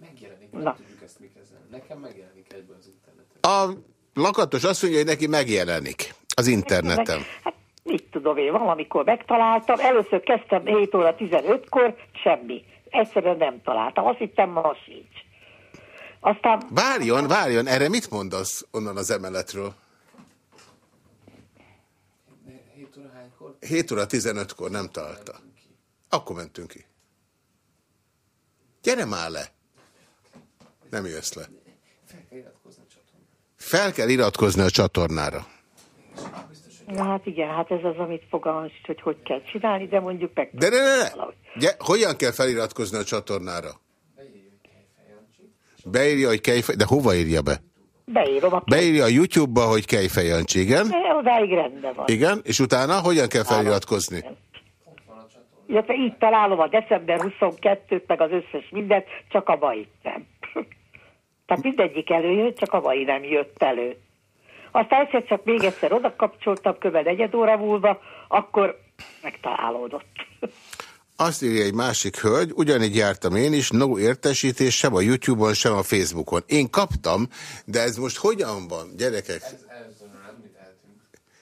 Megjelenik, Na. nem tudjuk ezt mi kezelni. Nekem megjelenik egyből az interneten. A lakatos azt mondja, hogy neki megjelenik az interneten. Hát mit tudom én, valamikor megtaláltam, először kezdtem 7 óra 15-kor, semmi. Egyszerűen nem találtam, azt hittem ma sincs. Aztán Várjon, várjon, erre mit mondasz onnan az emeletről? De 7 óra hánykor? 7 óra 15-kor nem találta. Akkor mentünk ki. Gyere már le! Nem jössz le. Fel kell iratkozni a csatornára. Fel kell iratkozni a csatornára. Na hát igen, hát ez az, amit fogalmam sincs, hogy hogy kell csinálni, de mondjuk meg... De ne, ne, ne! Gy- hogyan kell feliratkozni a csatornára? Beírja, hogy Kejfej... De hova írja be? Beírom a Beírja a YouTube-ba, hogy Kejfej Jancsi, igen? De odáig rendben van. Igen, és utána hogyan kell feliratkozni? Illetve így találom a december 22-t, meg az összes mindent, csak a mai nem. Tehát mindegyik előjött, csak a mai nem jött elő. Aztán egyszer csak még egyszer oda kapcsoltam, kb. negyed óra múlva, akkor megtalálódott. Azt írja egy másik hölgy, ugyanígy jártam én is, no értesítés sem a YouTube-on, sem a Facebookon. Én kaptam, de ez most hogyan van, gyerekek? Ez ezzel nem mit tehetünk.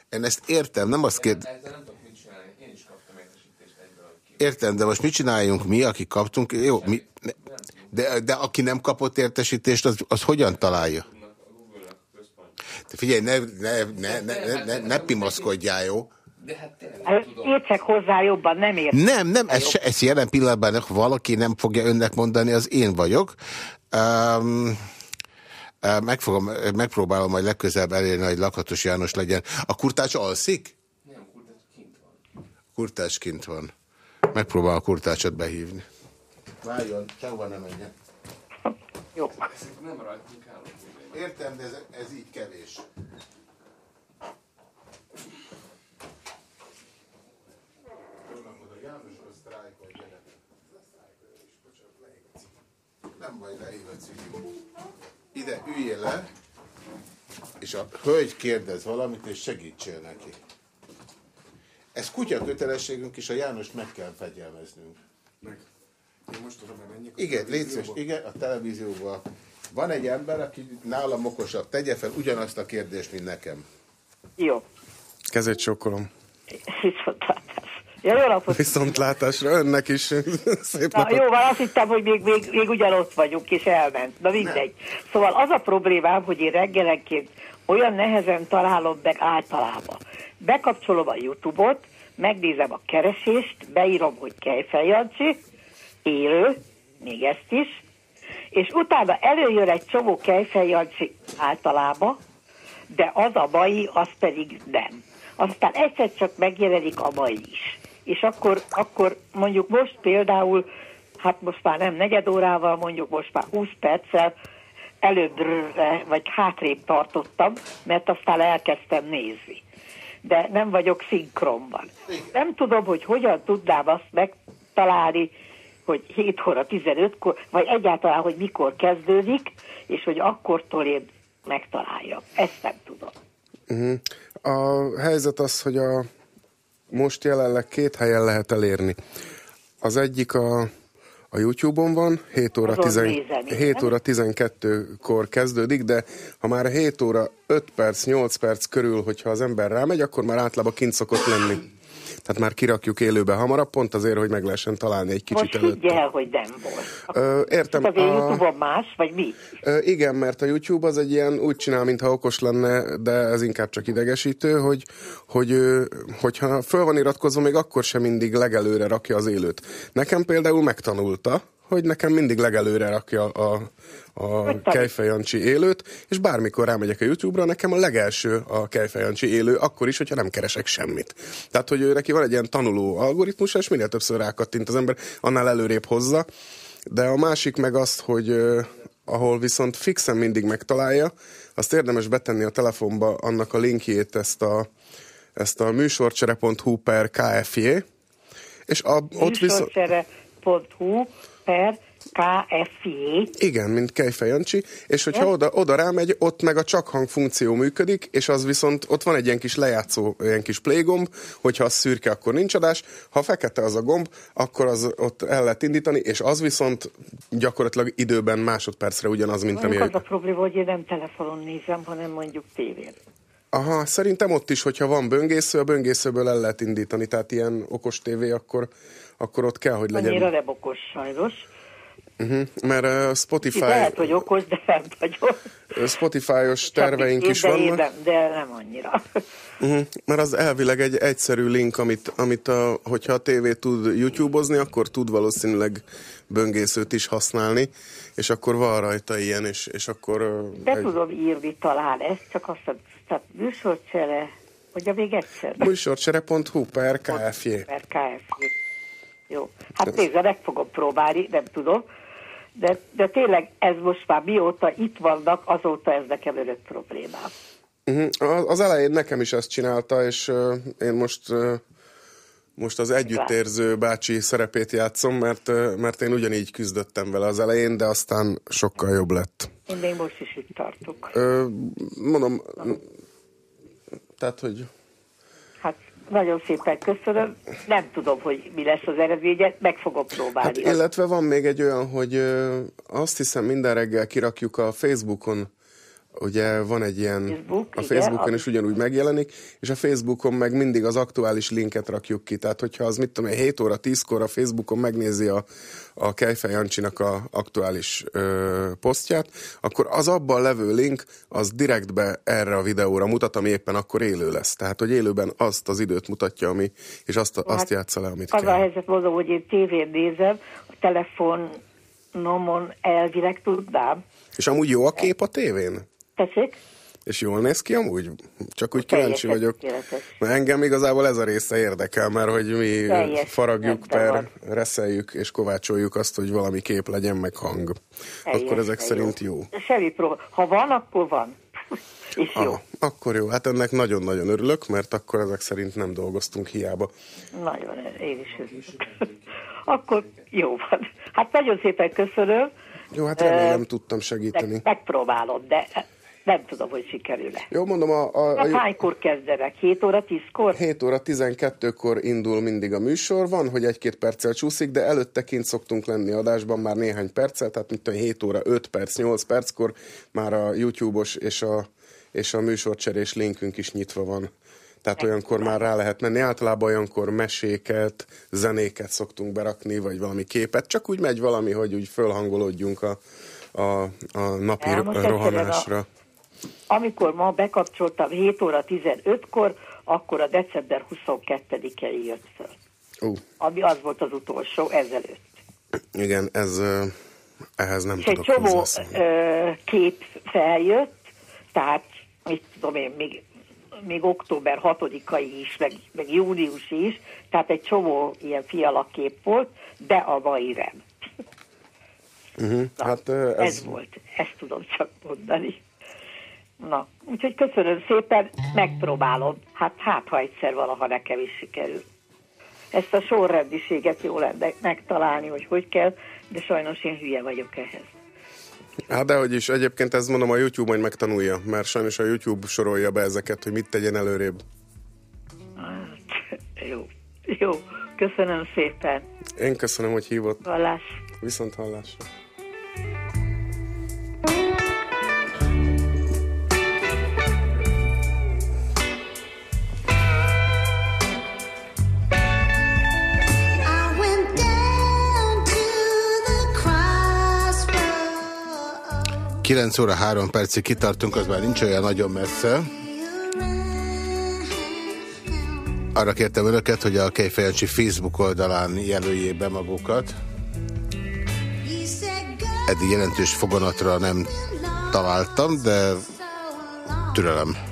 Én ezt értem, nem azt kérd... Ezzel nem tudok mit csinálni. Én is kaptam értesítést egyből. Értem, de most mit csináljunk mi, akik kaptunk? Jó, mi... De, de aki nem kapott értesítést, az, az hogyan találja? Te figyelj, ne, ne, ne, ne, ne, ne, ne pimaszkodjál, jó? De hát tényleg Hát Értsek hozzá jobban, nem értek. Nem, nem, ez, se, ez jelen pillanatban ha valaki nem fogja önnek mondani, az én vagyok. Um, meg fogom, megpróbálom majd legközelebb elérni, hogy Lakatos János legyen. A kurtács alszik? nem, kurtás kint van. Kurtács kint van. Megpróbálom a kurtácsot behívni. Várjon, sehova nem menjen. Jó. Ezek nem rajtunk álló. Értem, de ez, ez így kevés. Nem baj, leívetsz Ide üljél le, és a hölgy kérdez valamit, és segítsél neki. Ez kutya kötelességünk, és a Jánost meg kell fegyelmeznünk. Meg. Én most tudom, hogy menjek. a Igen, szíves, igen, a televízióban. Van egy ember, aki nálam okosabb. Tegye fel ugyanazt a kérdést, mint nekem. Jó. Kezét sokkolom. Viszontlátás. Ja, jó napot. Viszontlátásra önnek is. Szép Na, napot. jó, van, azt hittem, hogy még, még, még ugyanott vagyunk, és elment. Na mindegy. Szóval az a problémám, hogy én reggelenként olyan nehezen találom meg általában. Bekapcsolom a YouTube-ot, megnézem a keresést, beírom, hogy Kejfej Jancsi, élő, még ezt is, és utána előjön egy csomó Kejfej Jancsi általában, de az a mai, az pedig nem. Aztán egyszer csak megjelenik a mai is. És akkor, akkor mondjuk most például, hát most már nem negyed órával, mondjuk most már 20 perccel előbbre, vagy hátrébb tartottam, mert aztán elkezdtem nézni. De nem vagyok szinkronban. Nem tudom, hogy hogyan tudnám azt megtalálni, hogy 7 óra 15-kor, vagy egyáltalán, hogy mikor kezdődik, és hogy akkortól én megtaláljam. Ezt nem tudom. Mhm. A helyzet az, hogy a most jelenleg két helyen lehet elérni. Az egyik a, A YouTube-on van, 7 óra, Azon 10, nézem, 7 óra 12-kor kezdődik, de ha már 7 óra 5 perc, 8 perc körül, hogyha az ember rámegy, akkor már általában kint szokott lenni. Tehát már kirakjuk élőbe hamarabb, pont azért, hogy meg lehessen találni egy kicsit Most előtt. higgyel, hogy nem volt. Ö, értem. Hát azért a- Youtube-on más, vagy mi? Ö, igen, mert a YouTube az egy ilyen úgy csinál, mintha okos lenne, de ez inkább csak idegesítő, hogy, hogy hogyha föl van iratkozva, még akkor sem mindig legelőre rakja az élőt. Nekem például megtanulta, hogy nekem mindig legelőre rakja a, a Kejfej Jancsi élőt, és bármikor rámegyek a YouTube-ra, nekem a legelső a Kejfej Jancsi élő, akkor is, hogyha nem keresek semmit. Tehát, hogy ő neki van egy ilyen tanuló algoritmus, és minél többször rákattint az ember, annál előrébb hozza. De a másik meg azt, hogy ahol viszont fixen mindig megtalálja, azt érdemes betenni a telefonba annak a linkjét, ezt a, ezt a műsorcsere.hu per KFJ, és a, ott viszont... Műsorcsere.hu per KFJ. Igen, mint Kejfej Jancsi, és hogyha Igen? oda, oda rámegy, ott meg a csak hang funkció működik, és az viszont ott van egy ilyen kis lejátszó, ilyen kis play gomb, hogyha az szürke, akkor nincs adás, ha fekete az a gomb, akkor az ott el lehet indítani, és az viszont gyakorlatilag időben másodpercre ugyanaz, mint ami... Az a probléma, hogy én nem telefonon nézem, hanem mondjuk tévén. Aha, szerintem ott is, hogyha van böngésző, a böngészőből el lehet indítani, tehát ilyen okos tévé, akkor, akkor ott kell, hogy legyen. Annyira nem okos sajnos. Uh-huh. Mert uh, Spotify, Lehet, hogy okos, de nem vagyok. Spotify-os terveink is vannak. Nem, de nem annyira. Uh-huh. Mert az elvileg egy egyszerű link, amit, amit a, hogyha a tévé tud YouTube-ozni, akkor tud valószínűleg böngészőt is használni, és akkor van rajta ilyen, és, és akkor... ö, De egy- tudom írni talán ezt, csak azt a tehát műsorcsere, hogy a még egyszer. Műsorcsere.hu per KFJ. Per KFJ. Jó. Hát nézd, meg fogom próbálni, nem tudom. De, de tényleg ez most már mióta itt vannak, azóta ez nekem örök problémám. Uh-huh. Az elején nekem is ezt csinálta, és én most most az együttérző bácsi szerepét játszom, mert, mert én ugyanígy küzdöttem vele az elején, de aztán sokkal jobb lett. Én még most is itt tartok. Ö, mondom, tehát, hogy nagyon szépen köszönöm. Nem tudom, hogy mi lesz az eredménye, meg fogom próbálni. Hát illetve van még egy olyan, hogy azt hiszem minden reggel kirakjuk a Facebookon, ugye van egy ilyen, Facebook, a igen, Facebookon az- is ugyanúgy megjelenik, és a Facebookon meg mindig az aktuális linket rakjuk ki. Tehát, hogyha az mit tudom, én, 7 óra, 10-kor a Facebookon megnézi a, a Kejfej Jancsinak a aktuális ö, posztját, akkor az abban levő link, az direktbe erre a videóra mutat, ami éppen akkor élő lesz. Tehát, hogy élőben azt az időt mutatja, ami, és azt, azt Hát, játsza le, amit Az kell. a helyzet, mondom, hogy én tévén nézem, a telefonomon elvileg tudnám. És amúgy jó a kép a tévén? Tessék? És jól néz ki amúgy? Csak úgy kíváncsi vagyok. tökéletes. Mert engem igazából ez a része érdekel, mert hogy mi Teljesen faragjuk, per, reszeljük és kovácsoljuk azt, hogy valami kép legyen, meg hang. akkor Teljesen ezek szerint jó. Semmi probléma. Ha van, akkor van. És jó. Ah, akkor jó, hát ennek nagyon-nagyon örülök, mert akkor ezek szerint nem dolgoztunk hiába. Nagyon, én is örülök. Akkor jó van. Hát nagyon szépen köszönöm. Jó, hát remélem Ö, tudtam segíteni. Meg, megpróbálom, de nem tudom, hogy sikerül-e. Jó, mondom, a, a, Hát a, hánykor kezdenek? 7 óra, 10-kor? 7 óra 12-kor indul mindig a műsor, van, hogy egy-két perccel csúszik, de előtte kint szoktunk lenni adásban már néhány perccel, tehát mint a 7 óra 5 perc, 8 perckor már a YouTube-os és a, és a műsorcserés linkünk is nyitva van. Tehát olyankor már rá lehet menni. Általában olyankor meséket, zenéket szoktunk berakni, vagy valami képet. Csak úgy megy valami, hogy úgy fölhangolódjunk a, a, a napi egyszerűen rohanásra. Amikor ma bekapcsoltam 7 óra 15-kor, akkor a december 22-e jött föl. Ú, Ami az volt az utolsó ezelőtt. igen, ez ehhez nem És egy tudok csomó hozzászólni. ö, kép feljött, tehát mit tudom én, még, még október 6-ai is, meg, meg június is, tehát egy csomó ilyen fialakkép volt, de a mai nem. Uh-huh. Hát ö, Ez, ez, ez volt, ezt tudom csak mondani. Na, úgyhogy köszönöm szépen, megpróbálom. Hát, hát ha egyszer valaha nekem is sikerül. Ezt a sorrendiséget jó lenne megtalálni, hogy hogy kell, de sajnos én hülye vagyok ehhez. Hát dehogy is, egyébként ez mondom a YouTube majd megtanulja, mert sajnos a YouTube sorolja be ezeket, hogy mit tegyen előrébb. Hát, jó, jó, köszönöm szépen. Én köszönöm, hogy hívott. Hallás. Viszont hallásra. 9 óra 3 percig kitartunk, az már nincs olyan nagyon messze. Arra kértem önöket, hogy a Kejfejancsi Facebook oldalán jelöljék be magukat. Eddig jelentős foganatra nem találtam, de türelem.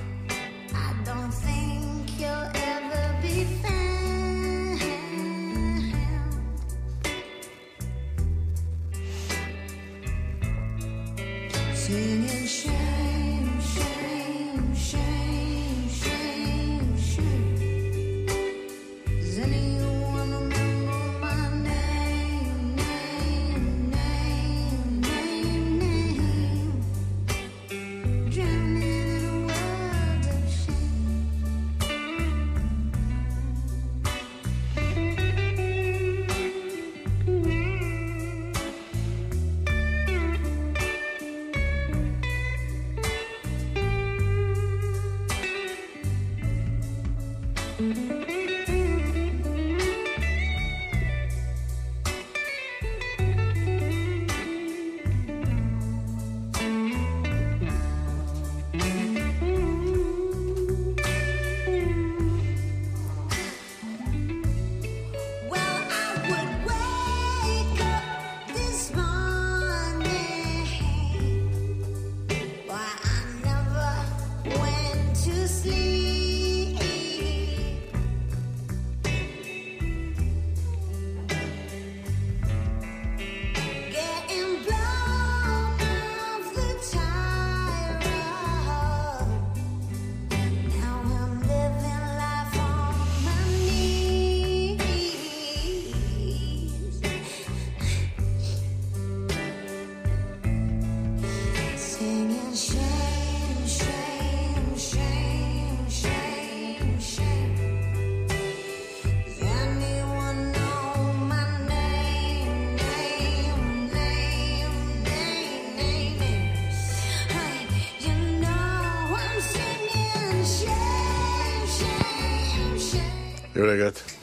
Jó reggelt!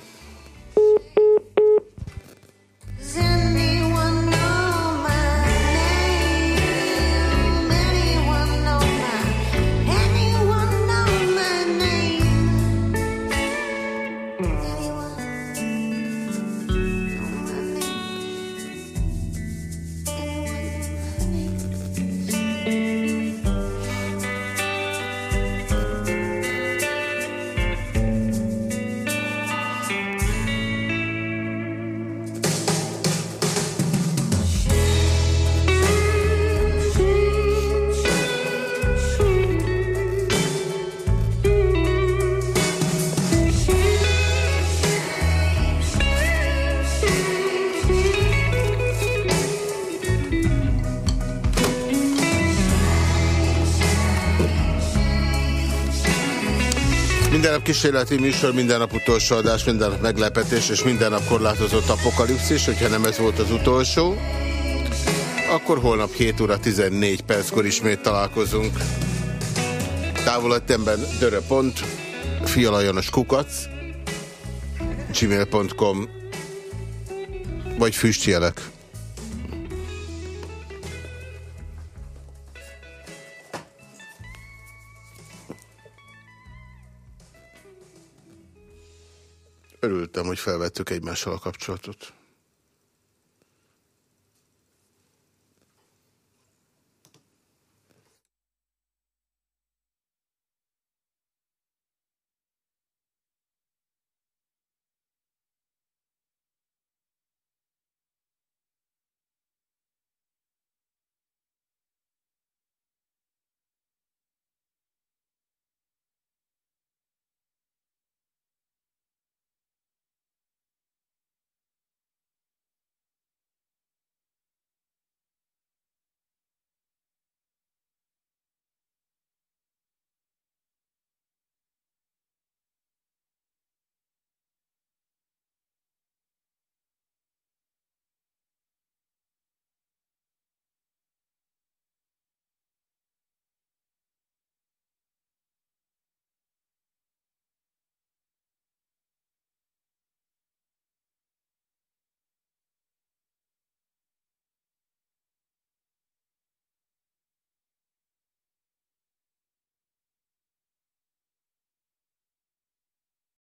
Kísérleti műsor, minden nap utolsó adás, minden nap meglepetés, és minden nap korlátozott apokalipszis, hogyha nem ez volt az utolsó, akkor holnap 7 óra 14 perckor ismét találkozunk. Távolatemben dörö.pont, fialajanos kukac, gmail.com, vagy füstjelek. Felvettük egymással a kapcsolatot.